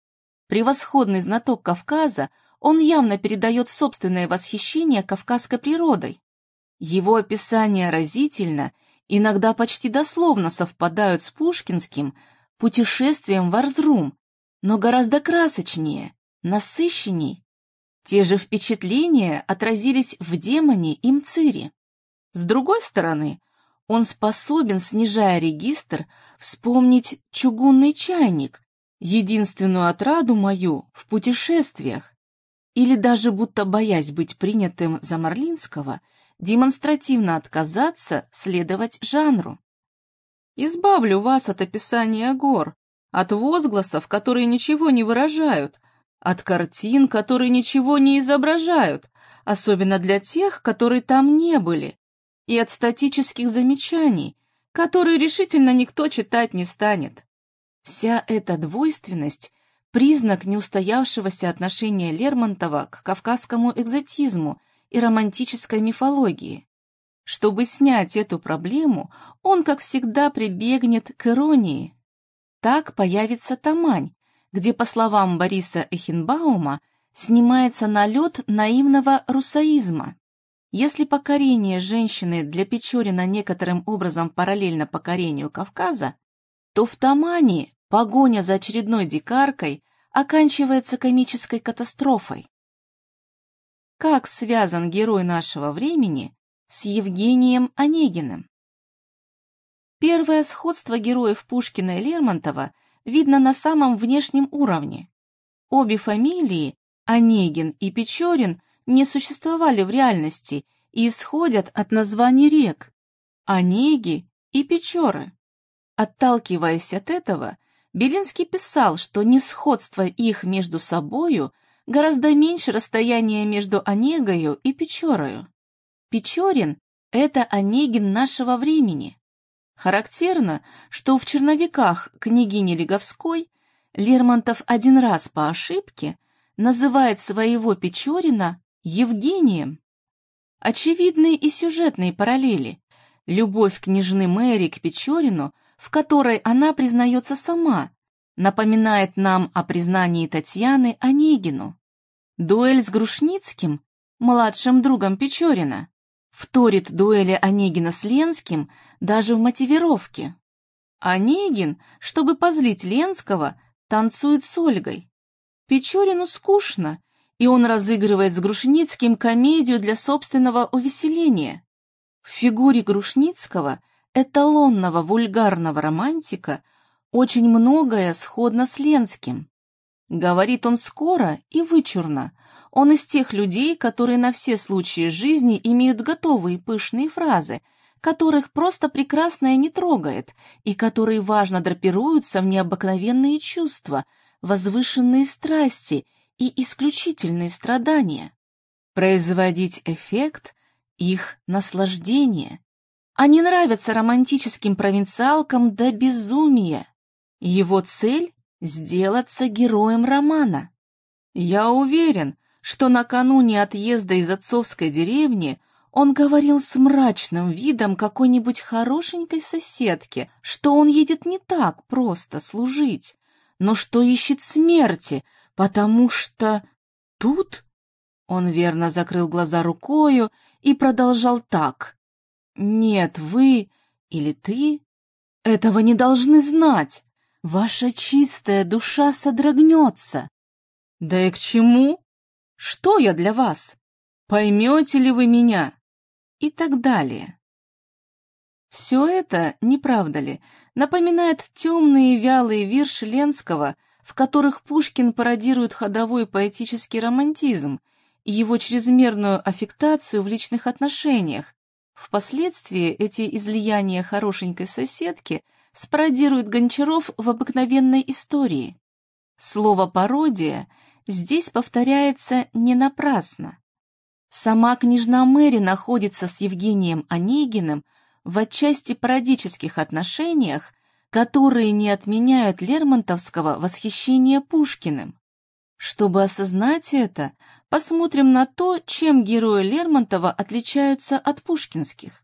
Превосходный знаток Кавказа, он явно передает собственное восхищение кавказской природой. Его описания разительно, иногда почти дословно совпадают с пушкинским путешествием в Арзрум, но гораздо красочнее, насыщенней. Те же впечатления отразились в демоне и мцире. С другой стороны, он способен, снижая регистр, вспомнить чугунный чайник, единственную отраду мою в путешествиях, или даже будто боясь быть принятым за Марлинского, демонстративно отказаться следовать жанру. Избавлю вас от описания гор, от возгласов, которые ничего не выражают, от картин, которые ничего не изображают, особенно для тех, которые там не были, и от статических замечаний, которые решительно никто читать не станет. Вся эта двойственность – признак неустоявшегося отношения Лермонтова к кавказскому экзотизму и романтической мифологии. Чтобы снять эту проблему, он, как всегда, прибегнет к иронии. Так появится Тамань, где, по словам Бориса Эхенбаума, снимается налет наивного русаизма. Если покорение женщины для Печорина некоторым образом параллельно покорению Кавказа, то в Тамане погоня за очередной дикаркой оканчивается комической катастрофой. Как связан герой нашего времени с Евгением Онегиным? Первое сходство героев Пушкина и Лермонтова видно на самом внешнем уровне. Обе фамилии, Онегин и Печорин, не существовали в реальности и исходят от названий рек – Онеги и Печоры. Отталкиваясь от этого, Белинский писал, что несходство их между собою гораздо меньше расстояния между Онегою и Печорою. Печорин – это Онегин нашего времени. Характерно, что в черновиках княгини Леговской Лермонтов один раз по ошибке называет своего Печорина Евгением. Очевидные и сюжетные параллели. Любовь княжны Мэри к Печорину, в которой она признается сама, напоминает нам о признании Татьяны Онегину. Дуэль с Грушницким, младшим другом Печорина, вторит дуэли Онегина с Ленским даже в мотивировке. Онегин, чтобы позлить Ленского, танцует с Ольгой. Печорину скучно, и он разыгрывает с Грушницким комедию для собственного увеселения. В фигуре Грушницкого, эталонного вульгарного романтика, очень многое сходно с Ленским. Говорит он скоро и вычурно. Он из тех людей, которые на все случаи жизни имеют готовые пышные фразы, которых просто прекрасное не трогает, и которые важно драпируются в необыкновенные чувства, возвышенные страсти и исключительные страдания, производить эффект их наслаждения. Они нравятся романтическим провинциалкам до безумия. Его цель – сделаться героем романа. Я уверен, что накануне отъезда из отцовской деревни он говорил с мрачным видом какой-нибудь хорошенькой соседки, что он едет не так просто служить, но что ищет смерти, потому что тут он верно закрыл глаза рукою и продолжал так. «Нет, вы или ты этого не должны знать. Ваша чистая душа содрогнется». «Да и к чему? Что я для вас? Поймете ли вы меня?» И так далее. Все это, не правда ли, напоминает темные вялые вирши Ленского, в которых Пушкин пародирует ходовой поэтический романтизм и его чрезмерную аффектацию в личных отношениях. Впоследствии эти излияния хорошенькой соседки спародирует Гончаров в обыкновенной истории. Слово «пародия» здесь повторяется не напрасно. Сама княжна Мэри находится с Евгением Онегиным в отчасти пародических отношениях, которые не отменяют Лермонтовского восхищения Пушкиным. Чтобы осознать это, посмотрим на то, чем герои Лермонтова отличаются от пушкинских.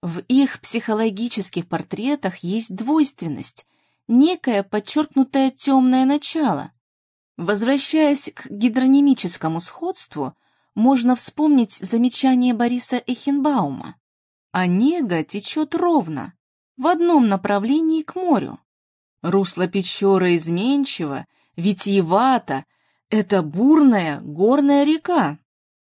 В их психологических портретах есть двойственность, некое подчеркнутое темное начало. Возвращаясь к гидронимическому сходству, можно вспомнить замечание Бориса Эхенбаума. Онега течет ровно, в одном направлении к морю. Русло Печоры изменчиво, витиевато, это бурная горная река.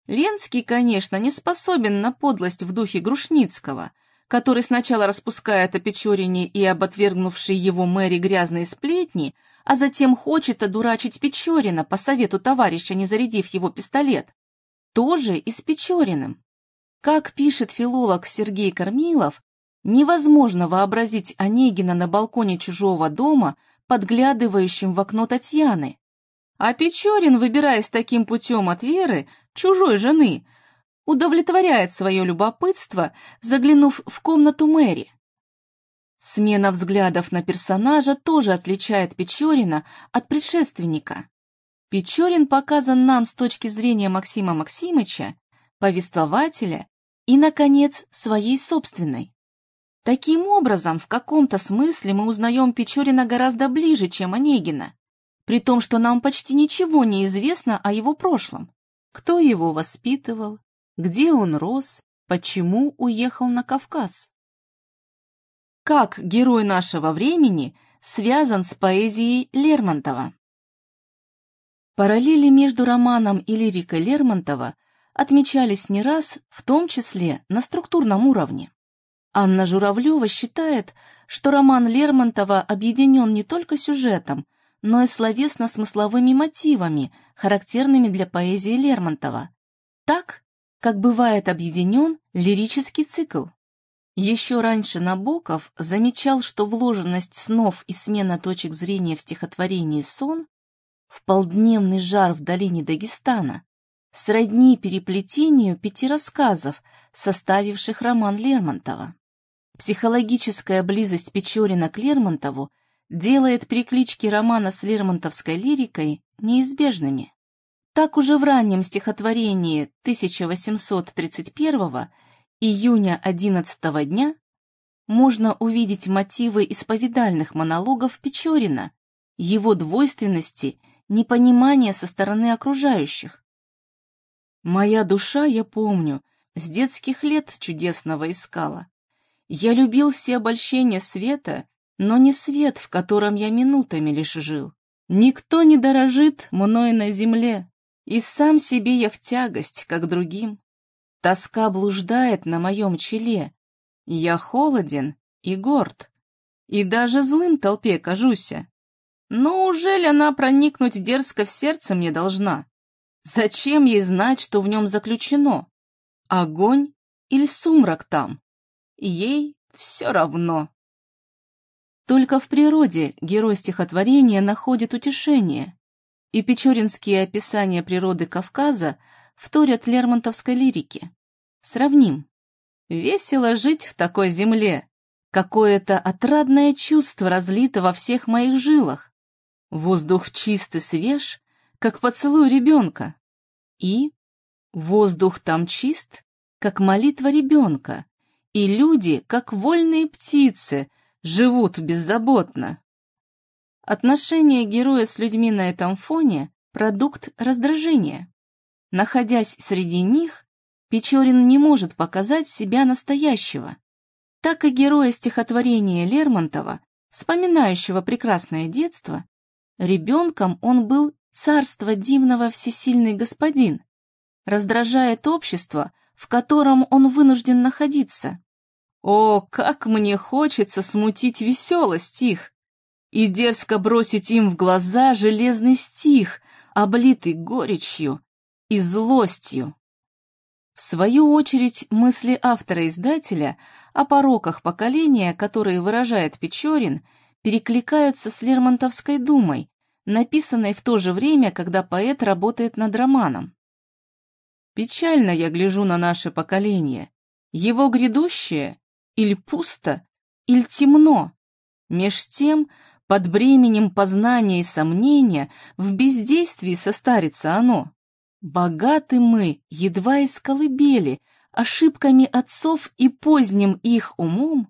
Ленский, конечно, не способен на подлость в духе Грушницкого, который сначала распускает о Печорине и об отвергнувшей его мэри грязные сплетни, а затем хочет одурачить Печорина по совету товарища, не зарядив его пистолет. Тоже и с Печориным. Как пишет филолог Сергей Кормилов, невозможно вообразить Онегина на балконе чужого дома, подглядывающим в окно Татьяны. А Печорин, выбираясь таким путем от Веры, чужой жены, удовлетворяет свое любопытство, заглянув в комнату Мэри. Смена взглядов на персонажа тоже отличает Печорина от предшественника. Печорин показан нам с точки зрения Максима Максимыча, повествователя и, наконец, своей собственной. Таким образом, в каком-то смысле мы узнаем Печорина гораздо ближе, чем Онегина, при том, что нам почти ничего не известно о его прошлом. Кто его воспитывал, где он рос, почему уехал на Кавказ. Как герой нашего времени связан с поэзией Лермонтова? Параллели между романом и лирикой Лермонтова отмечались не раз, в том числе на структурном уровне. Анна Журавлева считает, что роман Лермонтова объединен не только сюжетом, но и словесно-смысловыми мотивами, характерными для поэзии Лермонтова, так, как бывает объединен лирический цикл. Еще раньше Набоков замечал, что вложенность снов и смена точек зрения в стихотворении «Сон» в полдневный жар в долине Дагестана сродни переплетению пяти рассказов, составивших роман Лермонтова. Психологическая близость Печорина к Лермонтову делает приклички романа с лермонтовской лирикой неизбежными. Так уже в раннем стихотворении 1831 июня 11 дня можно увидеть мотивы исповедальных монологов Печорина, его двойственности, непонимание со стороны окружающих. Моя душа, я помню, с детских лет чудесного искала. Я любил все обольщения света, но не свет, в котором я минутами лишь жил. Никто не дорожит мной на земле, и сам себе я в тягость, как другим. Тоска блуждает на моем челе, я холоден и горд, и даже злым толпе кажуся. Но уже ли она проникнуть дерзко в сердце мне должна? Зачем ей знать, что в нем заключено? Огонь или сумрак там? Ей все равно. Только в природе герой стихотворения находит утешение, и печоринские описания природы Кавказа вторят лермонтовской лирике. Сравним. Весело жить в такой земле. Какое-то отрадное чувство разлито во всех моих жилах. Воздух чист и свеж, как поцелуй ребенка. И воздух там чист, как молитва ребенка, и люди, как вольные птицы, живут беззаботно. Отношения героя с людьми на этом фоне – продукт раздражения. Находясь среди них, Печорин не может показать себя настоящего. Так и героя стихотворения Лермонтова, вспоминающего прекрасное детство, ребенком он был царство дивного всесильный господин, раздражает общество, в котором он вынужден находиться. О, как мне хочется смутить веселость их и дерзко бросить им в глаза железный стих, облитый горечью и злостью. В свою очередь, мысли автора-издателя о пороках поколения, которые выражает Печорин, перекликаются с Лермонтовской думой, написанной в то же время, когда поэт работает над романом. Печально я гляжу на наше поколение. Его грядущее или пусто, или темно. Меж тем, под бременем познания и сомнения, в бездействии состарится оно. Богаты мы, едва из колыбели, ошибками отцов и поздним их умом,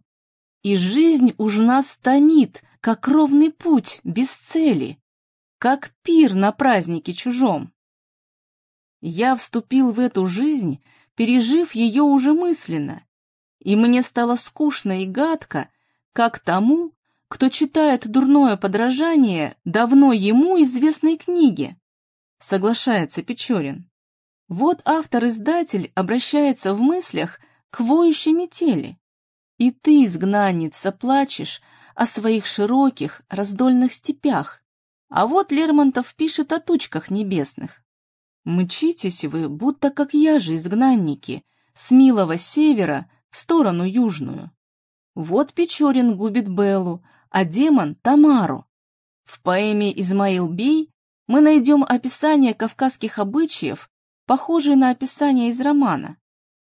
и жизнь уж нас томит, как ровный путь без цели, как пир на празднике чужом. Я вступил в эту жизнь, пережив ее уже мысленно, и мне стало скучно и гадко, как тому, кто читает дурное подражание давно ему известной книги. Соглашается Печорин. Вот автор-издатель обращается в мыслях к воющей метели. И ты, изгнанница, плачешь о своих широких раздольных степях, а вот Лермонтов пишет о тучках небесных. Мчитесь вы, будто как я же, изгнанники, с милого севера в сторону южную. Вот Печорин губит Беллу, а демон — Тамару. В поэме «Измаил Бей» мы найдем описание кавказских обычаев, похожие на описание из романа.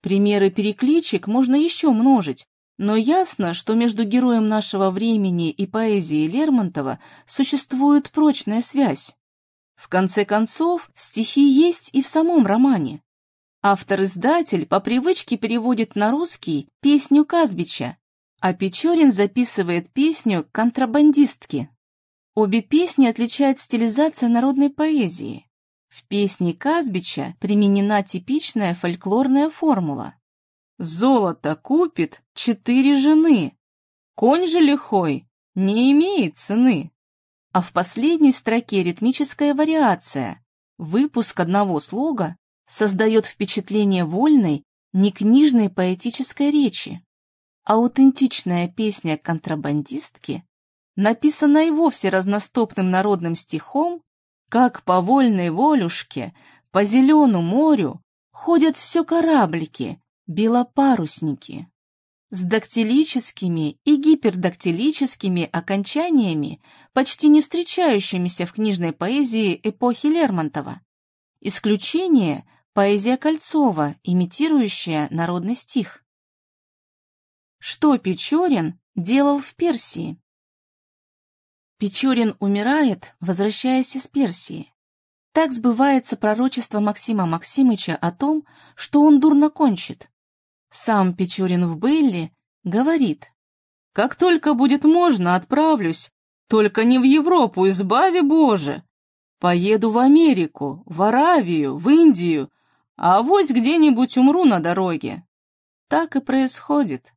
Примеры перекличек можно еще множить, но ясно, что между героем нашего времени и поэзией Лермонтова существует прочная связь. В конце концов, стихи есть и в самом романе. Автор-издатель по привычке переводит на русский песню Казбича, а Печорин записывает песню контрабандистки. Обе песни отличает стилизация народной поэзии. В песне Казбича применена типичная фольклорная формула. «Золото купит четыре жены, конь же лихой не имеет цены». А в последней строке ритмическая вариация. Выпуск одного слога создает впечатление вольной, некнижной поэтической речи. Аутентичная песня контрабандистки написана и вовсе разностопным народным стихом, как по вольной волюшке, по зеленому морю ходят все кораблики, белопарусники. С дактилическими и гипердактилическими окончаниями, почти не встречающимися в книжной поэзии эпохи Лермонтова. Исключение – поэзия Кольцова, имитирующая народный стих. Что Печорин делал в Персии? Печорин умирает, возвращаясь из Персии. Так сбывается пророчество Максима Максимыча о том, что он дурно кончит. Сам Печорин в Белле говорит, «Как только будет можно, отправлюсь, только не в Европу, избави Боже. Поеду в Америку, в Аравию, в Индию, а авось где-нибудь умру на дороге». Так и происходит.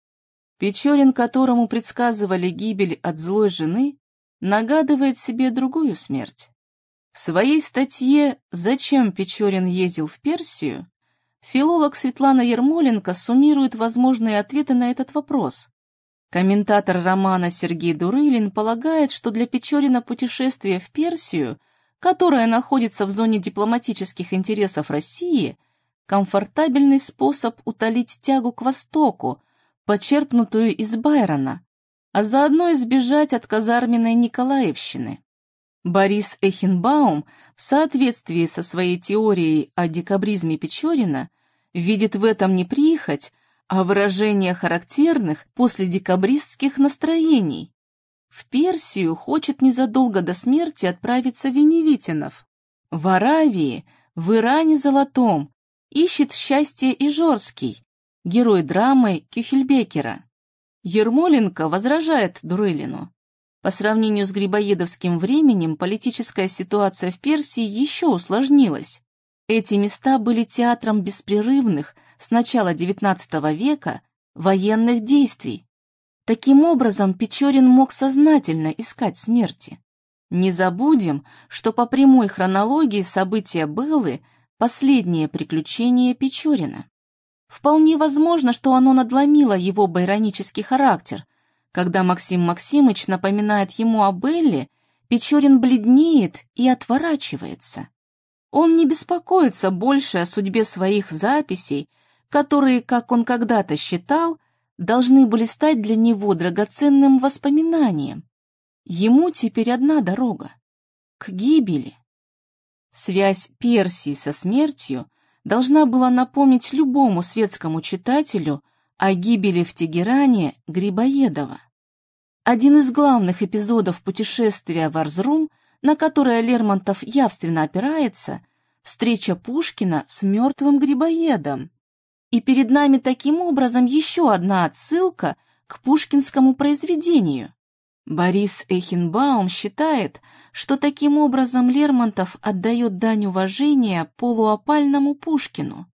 Печорин, которому предсказывали гибель от злой жены, нагадывает себе другую смерть. В своей статье «Зачем Печорин ездил в Персию» филолог Светлана Ермоленко суммирует возможные ответы на этот вопрос. Комментатор романа Сергей Дурылин полагает, что для Печорина путешествие в Персию, которое находится в зоне дипломатических интересов России, комфортабельный способ утолить тягу к Востоку, почерпнутую из Байрона, а заодно избежать от казарменной Николаевщины. Борис Эхенбаум в соответствии со своей теорией о декабризме Печорина видит в этом не прихоть, а выражение характерных после декабристских настроений. В Персию хочет незадолго до смерти отправиться Веневитинов. В Аравии В Иране золотом ищет счастье Ижорский, герой драмы Кюхельбекера. Ермоленко возражает Дурылину. По сравнению с грибоедовским временем политическая ситуация в Персии еще усложнилась. Эти места были театром беспрерывных с начала XIX века военных действий. Таким образом, Печорин мог сознательно искать смерти. Не забудем, что по прямой хронологии события Беллы – последнее приключение Печорина. Вполне возможно, что оно надломило его байронический характер. Когда Максим Максимыч напоминает ему о Белле, Печорин бледнеет и отворачивается. Он не беспокоится больше о судьбе своих записей, которые, как он когда-то считал, должны были стать для него драгоценным воспоминанием. Ему теперь одна дорога — к гибели. Связь Персии со смертью должна была напомнить любому светскому читателю о гибели в Тегеране Грибоедова. Один из главных эпизодов путешествия в Арзрум, на которое Лермонтов явственно опирается, встреча Пушкина с мертвым Грибоедом. И перед нами таким образом еще одна отсылка к пушкинскому произведению. Борис Эхенбаум считает, что таким образом Лермонтов отдает дань уважения полуопальному Пушкину.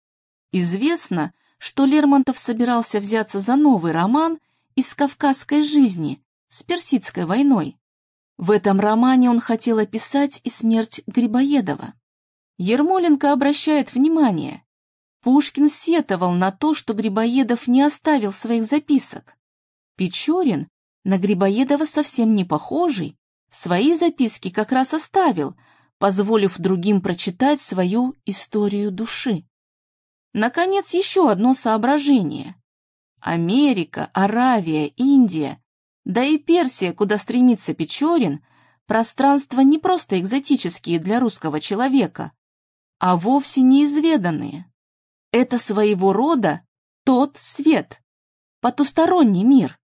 Известно, что Лермонтов собирался взяться за новый роман из кавказской жизни с Персидской войной. В этом романе он хотел описать и смерть Грибоедова. Ермоленко обращает внимание. Пушкин сетовал на то, что Грибоедов не оставил своих записок. Печорин на Грибоедова совсем не похожий, свои записки как раз оставил, позволив другим прочитать свою историю души. Наконец, еще одно соображение. Америка, Аравия, Индия, да и Персия, куда стремится Печорин, пространства не просто экзотические для русского человека, а вовсе неизведанные. Это своего рода тот свет, потусторонний мир.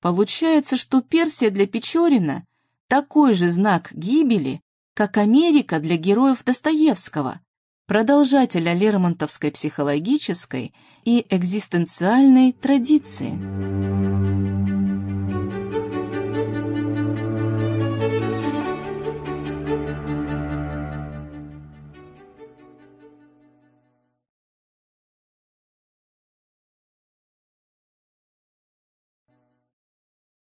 Получается, что Персия для Печорина такой же знак гибели, как Америка для героев Достоевского, продолжателя лермонтовской психологической и экзистенциальной традиции.